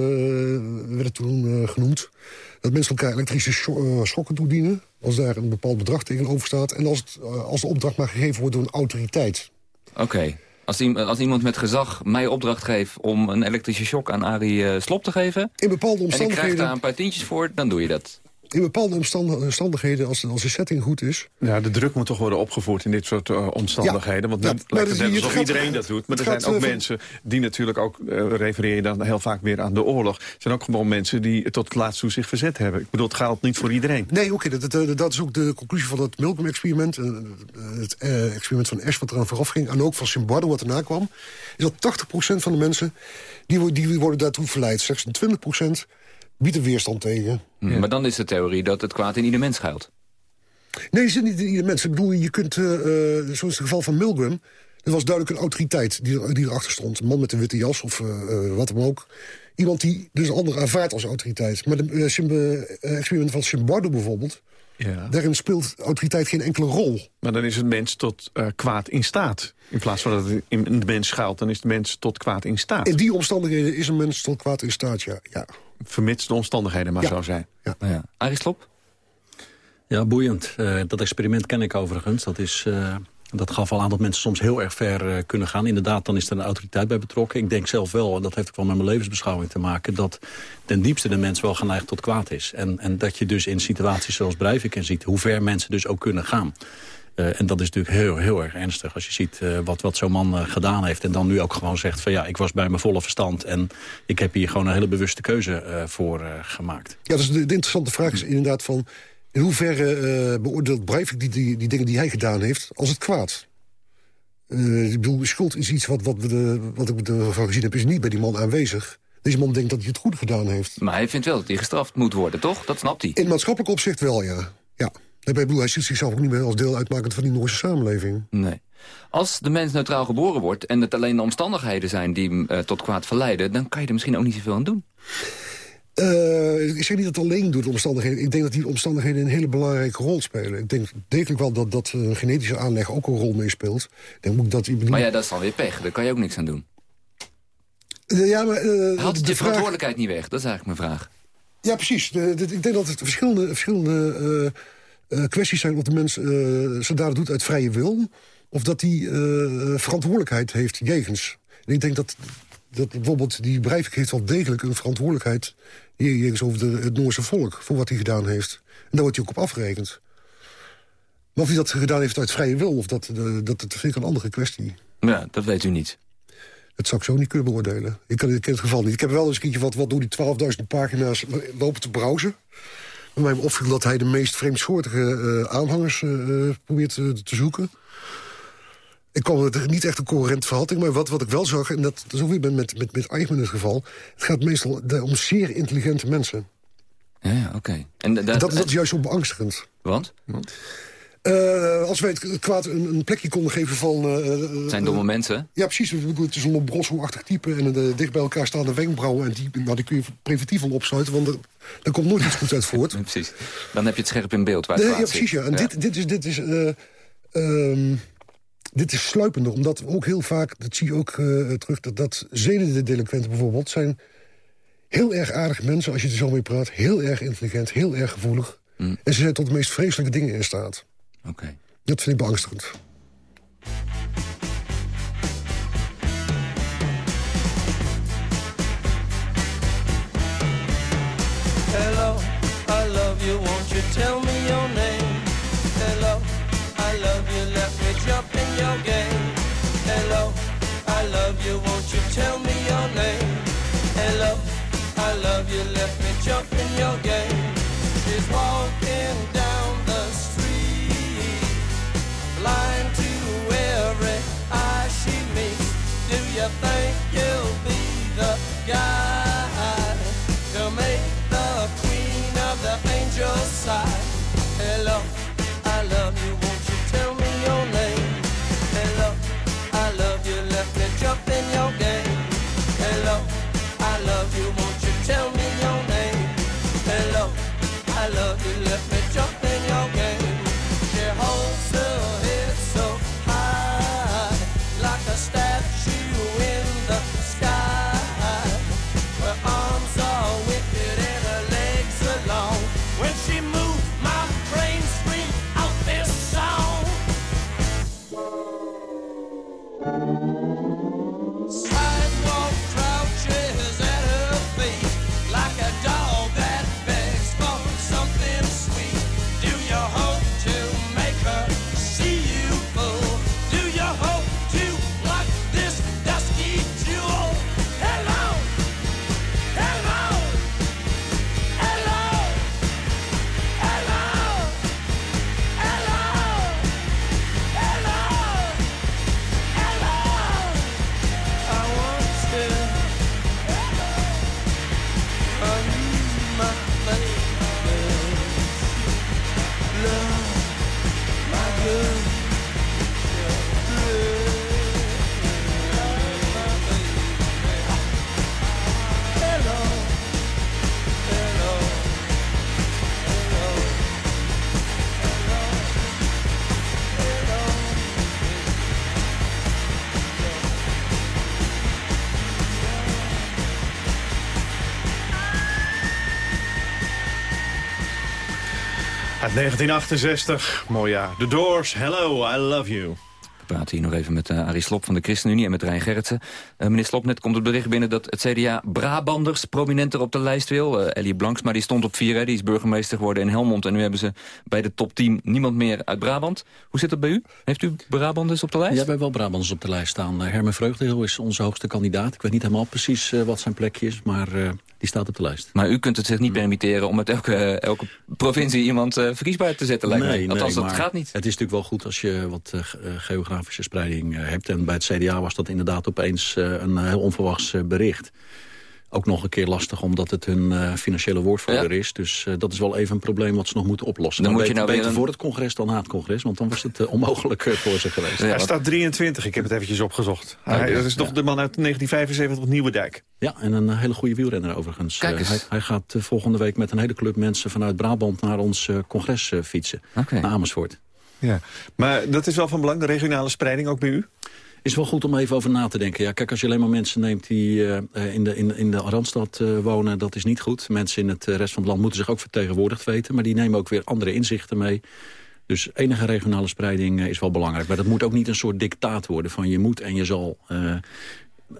werd het toen eh, genoemd. Dat mensen elkaar elektrische eh, schokken toedienen... als daar een bepaald bedrag tegenover staat... en als, het, als de opdracht maar gegeven wordt door een autoriteit. Oké. Als, als iemand met gezag mij opdracht geeft om een elektrische shock aan Arie Slop te geven... In bepaalde en ik krijg omstandigheden... daar een paar tientjes voor, dan doe je dat. In bepaalde omstand- omstandigheden, als de, als de setting goed is... Ja, de druk moet toch worden opgevoerd in dit soort eh, omstandigheden. Want Ja, maar lijkt het dat- net alsof gaat- iedereen dat doet. Maar er zijn ook eh, van- mensen die natuurlijk ook, eh, refereer je dan heel vaak weer aan de oorlog. Er zijn ook gewoon mensen die tot het laatst toe zich verzet hebben. Ik bedoel, het geldt niet voor iedereen. Nee, oké, dat, dat, dat is ook de conclusie van het Milgram-experiment. Het experiment van Ash wat eraan vooraf ging. En ook van Simbardo wat erna kwam. Is dat 80% van de mensen, die, die worden daartoe verleid. Slechts 20% biedt er weerstand tegen. Hm, Maar dan is de theorie dat het kwaad in ieder mens schuilt. Nee, het zit niet in ieder mens. Ik bedoel, je kunt, eh, eh, zoals het geval van Milgram... er was duidelijk een autoriteit die, er, die erachter stond. Een man met een witte jas of eh, eh, wat dan ook. Iemand die dus een ander aanvaardt als autoriteit. Maar de Sim- eh, experiment van Simbardo bijvoorbeeld... Ja. daarin speelt autoriteit geen enkele rol. Maar dan is het mens tot eh, kwaad in staat. In plaats van dat het in de mens schuilt, dan is de mens tot kwaad in staat. In die omstandigheden is een mens tot kwaad in staat, ja. ja. Vermits de omstandigheden maar Ja. zo zijn. Ja. Arie Slop? Ja, boeiend. Eh, dat experiment ken ik overigens. Dat, is, eh, dat gaf al aan dat mensen soms heel erg ver eh, kunnen gaan. Inderdaad, dan is er een autoriteit bij betrokken. Ik denk zelf wel, en dat heeft ook wel met mijn levensbeschouwing te maken... dat ten diepste de mens wel geneigd tot kwaad is. En, en dat je dus in situaties zoals Breivik ziet... hoe ver mensen dus ook kunnen gaan. Eh, en dat is natuurlijk heel, heel erg ernstig. Als je ziet eh, wat, wat zo'n man gedaan heeft... en dan nu ook gewoon zegt van ja, ik was bij mijn volle verstand... en ik heb hier gewoon een hele bewuste keuze voor gemaakt. Ja, dus de, de interessante vraag is inderdaad van... in hoeverre eh, beoordeelt Breivik die, die, die dingen die hij gedaan heeft als het kwaad? Eh, ik bedoel, schuld is iets wat, wat, we de, wat ik ervan gezien heb... is niet bij die man aanwezig. Deze man denkt dat hij het goed gedaan heeft. Maar hij vindt wel dat hij gestraft moet worden, toch? Dat snapt hij. In maatschappelijk opzicht wel, ja. ja. Ik bedoel, hij ziet zichzelf ook niet meer als deel uitmakend van die Noorse samenleving. Nee. Als de mens neutraal geboren wordt en het alleen de omstandigheden zijn die hem eh, tot kwaad verleiden... dan kan je er misschien ook niet zoveel aan doen. Uh, ik zeg niet dat het alleen door de omstandigheden. Ik denk dat die omstandigheden een hele belangrijke rol spelen. Ik denk degelijk wel dat, dat uh, genetische aanleg ook een rol meespeelt. Denk ook dat, bedoel... Maar ja, dat is dan weer pech. Daar kan je ook niks aan doen. Uh, ja, maar, Haalt het de, verantwoordelijkheid niet weg? Dat is eigenlijk mijn vraag. Ja, precies. De, de, ik denk dat het verschillende, verschillende kwesties zijn... of de mens zijn daden doet uit vrije wil... of dat hij verantwoordelijkheid heeft jegens. En ik denk dat dat bijvoorbeeld die Breivik heeft wel degelijk een verantwoordelijkheid... hier over de, het Noorse volk, voor wat hij gedaan heeft. En daar wordt hij ook op afgerekend. Maar of hij dat gedaan heeft uit vrije wil, of dat, uh, dat, dat vind ik een andere kwestie. Ja, dat weet u niet. Dat zou ik zo niet kunnen beoordelen. Ik ken, het geval niet. Ik heb wel eens een keertje wat, wat door die 12.000 pagina's lopen te browsen. Waarbij me opviel dat hij de meest vreemdsoortige uh, aanhangers uh, probeert te zoeken. Ik kwam er niet echt een coherent verhatting, maar wat, wat ik wel zag... en dat, dat is ook weer met, met, met, Eichmann het geval... het gaat meestal om zeer intelligente mensen. Ja, oké. En dat, dat is juist zo beangstigend. Want? Uh, als wij het kwaad een, een, plekje konden geven van... Uh, het zijn domme mensen? Ja, precies. Het is een Lombroso-achtig type en dicht bij elkaar staande wenkbrauwen. En die, nou, die kun je preventief al opsluiten, want er, komt nooit iets goeds uit voort. precies. Dan heb je het scherp in beeld waar het Ja, precies. Ja. En ja. Dit, dit is... Dit is uh, um, dit is sluipender, omdat ook heel vaak, dat zie je ook uh, terug... dat, dat zedendelinquenten bijvoorbeeld zijn heel erg aardige mensen... als je er zo mee praat, heel erg intelligent, heel erg gevoelig. Mm. En ze zijn tot de meest vreselijke dingen in staat. Oké. Okay. Dat vind ik beangstigend. Hello, I love you, won't you tell me your name? Hello, I love you, let me jump jump in your game. Uit 1968, mooi jaar. The Doors, Hello, I Love You. We praten hier nog even met uh, Arie Slop van de ChristenUnie en met Rijn Gerritsen. Uh, meneer Slop, net komt het bericht binnen dat het CDA Brabanders prominenter op de lijst wil. Uh, Ellie Blanksma die stond op 4, hè, die is burgemeester geworden in Helmond. En nu hebben ze bij de top 10 niemand meer uit Brabant. Hoe zit het bij u? Heeft u Brabanders op de lijst? Ja, we hebben wel Brabanders op de lijst staan. Herman Vreugdehil is onze hoogste kandidaat. Ik weet niet helemaal precies wat zijn plekje is, maar die staat op de lijst. Maar u kunt het zich niet permitteren om met elke, elke provincie iemand verkiesbaar te zetten, lijkt nee, me. Althans, nee, dat maar gaat niet. Het is natuurlijk wel goed als je wat geografisch geografische spreiding hebt. En bij het CDA was dat inderdaad opeens een heel onverwachts bericht ook nog een keer lastig omdat het hun financiële woordvoerder is. Dus dat is wel even een probleem wat ze nog moeten oplossen. Dan, moet je nou beter een... voor het congres dan na het congres, want dan was het onmogelijk voor ze geweest. hij staat 23, ik heb het eventjes opgezocht. Hij, dat is toch de man uit 1975 Nieuwe Dijk. Ja, en een hele goede wielrenner overigens. Kijk hij, hij, gaat volgende week met een hele club mensen vanuit Brabant naar ons congres fietsen. Naar Amersfoort. Ja, maar dat is wel van belang, de regionale spreiding ook bij u? Is wel goed om even over na te denken. Ja, kijk, als je alleen maar mensen neemt die uh, in, de, in, in de Randstad uh, wonen, dat is niet goed. Mensen in het rest van het land moeten zich ook vertegenwoordigd weten. Maar die nemen ook weer andere inzichten mee. Dus enige regionale spreiding uh, is wel belangrijk. Maar dat moet ook niet een soort dictaat worden van je moet en je zal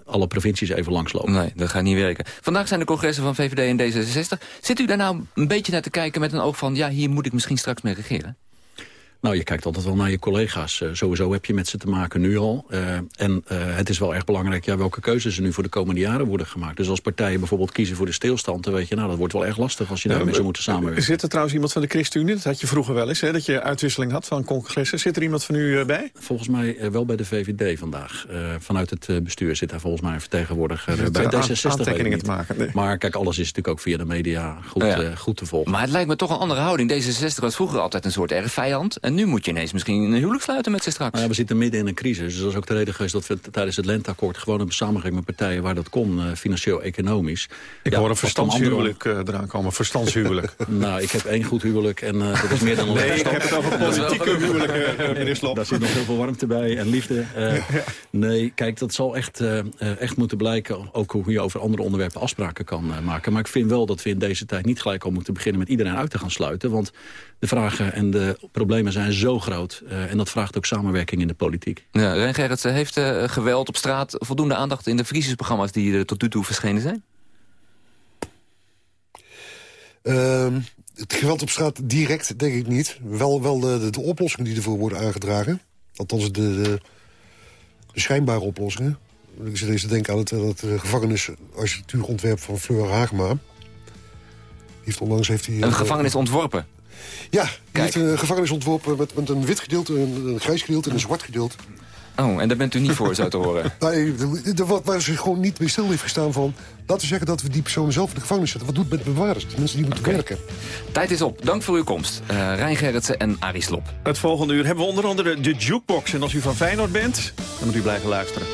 alle provincies even langslopen. Nee, dat gaat niet werken. Vandaag zijn de congressen van VVD en D66. Zit u daar nou een beetje naar te kijken met een oog van... ja, hier moet ik misschien straks mee regeren? Nou, je kijkt altijd wel naar je collega's. Uh, sowieso heb je met ze te maken nu al. Uh, en uh, het is wel erg belangrijk ja, welke keuzes er nu voor de komende jaren worden gemaakt. Dus als partijen bijvoorbeeld kiezen voor de stilstand... dan weet je, nou, dat wordt wel erg lastig als je ja, daarmee zou moeten samenwerken. Zit er trouwens iemand van de ChristenUnie? Dat had je vroeger wel eens, hè, dat je uitwisseling had van congressen. Zit er iemand van u bij? Volgens mij wel bij de VVD vandaag. vanuit het bestuur zit daar volgens mij een vertegenwoordiger bij D66. Aantekeningen te maken. Nee. Maar kijk, alles is natuurlijk ook via de media goed, ja. goed te volgen. Maar het lijkt me toch een andere houding. D66 was vroeger altijd een soort erg vijand. En nu moet je ineens misschien een huwelijk sluiten met ze straks. Nou ja, we zitten midden in een crisis. Dus dat is ook de reden geweest dat we tijdens het lenteakkoord... gewoon een samenwerking met partijen waar dat kon, uh, financieel-economisch. Ik ja, hoor een verstandshuwelijk andere... uh, eraan komen. Verstandshuwelijk. nou, ik heb één goed huwelijk en uh, dat is meer dan een Nee, ik heb het over politieke huwelijken, meneer Slop. Daar zit nog heel veel warmte bij en liefde. nee, kijk, dat zal echt, echt moeten blijken... ook hoe je over andere onderwerpen afspraken kan maken. Maar ik vind wel dat we in deze tijd niet gelijk al moeten beginnen... met iedereen uit te gaan sluiten. Want de vragen en de problemen zijn zo groot. Uh, en dat vraagt ook samenwerking in de politiek. Ja, Ren Gerritsen, heeft uh, geweld op straat voldoende aandacht... in de verkiezingsprogramma's die er tot nu toe verschenen zijn? Uh, het geweld op straat direct denk ik niet. Wel, wel de, de, de oplossingen die ervoor worden aangedragen. Althans de, de, de schijnbare oplossingen. Ik zit eens te denken aan het, het gevangenisarchitectuurontwerp van Fleur Haagma. Heeft onlangs heeft hij, een gevangenis ontworpen? Ja, die heeft een gevangenis ontworpen met, met een wit gedeelte, een, een grijs gedeelte en een zwart gedeelte. Oh, en daar bent u niet voor, zou te horen? Nee, waar ze gewoon niet meer stil heeft gestaan van... laten we zeggen dat we die personen zelf in de gevangenis zetten. Wat doet het met de bewaarders? De mensen die moeten okay. werken. Tijd is op. Dank voor uw komst. Uh, Rijn Gerritsen en Arie Slop. Het volgende uur hebben we onder andere de jukebox. En als u van Feyenoord bent, dan moet u blijven luisteren.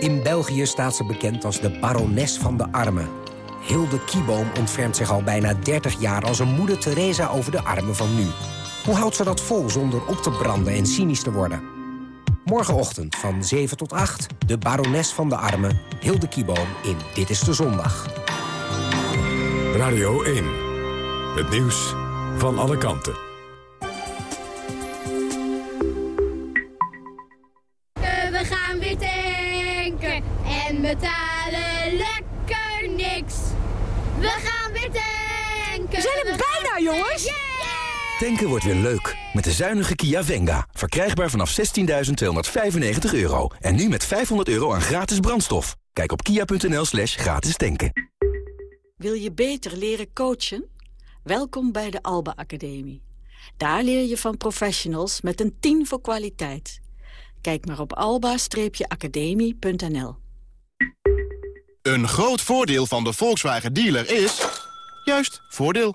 In België staat ze bekend als de barones van de armen. Hilde Kieboom ontfermt zich al bijna 30 jaar als een moeder Teresa over de armen van nu. Hoe houdt ze dat vol zonder op te branden en cynisch te worden? Morgenochtend van 7 tot 8, de barones van de armen, Hilde Kieboom in Dit is de Zondag. Radio 1, het nieuws van alle kanten. Wordt weer leuk. Met de zuinige Kia Venga. Verkrijgbaar vanaf 16.295 euro. En nu met 500 euro aan gratis brandstof. Kijk op kia.nl slash gratis tanken. Wil je beter leren coachen? Welkom bij de Alba Academie. Daar leer je van professionals met een 10 voor kwaliteit. Kijk maar op alba-academie.nl. Een groot voordeel van de Volkswagen dealer is... juist, voordeel.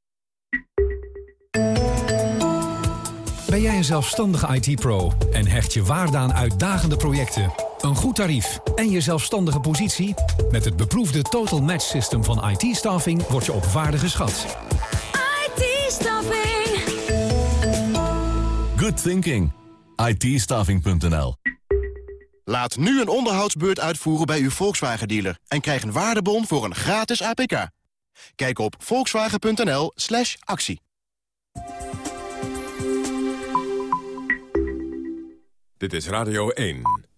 Ben jij een zelfstandige IT-pro en hecht je waarde aan uitdagende projecten, een goed tarief en je zelfstandige positie? Met het beproefde Total Match System van IT-staffing word je op waarde geschat. IT-staffing. Good thinking. IT-staffing.nl Laat nu een onderhoudsbeurt uitvoeren bij uw Volkswagen-dealer... en krijg een waardebon voor een gratis APK. Kijk op volkswagen.nl slash actie. Dit is Radio 1.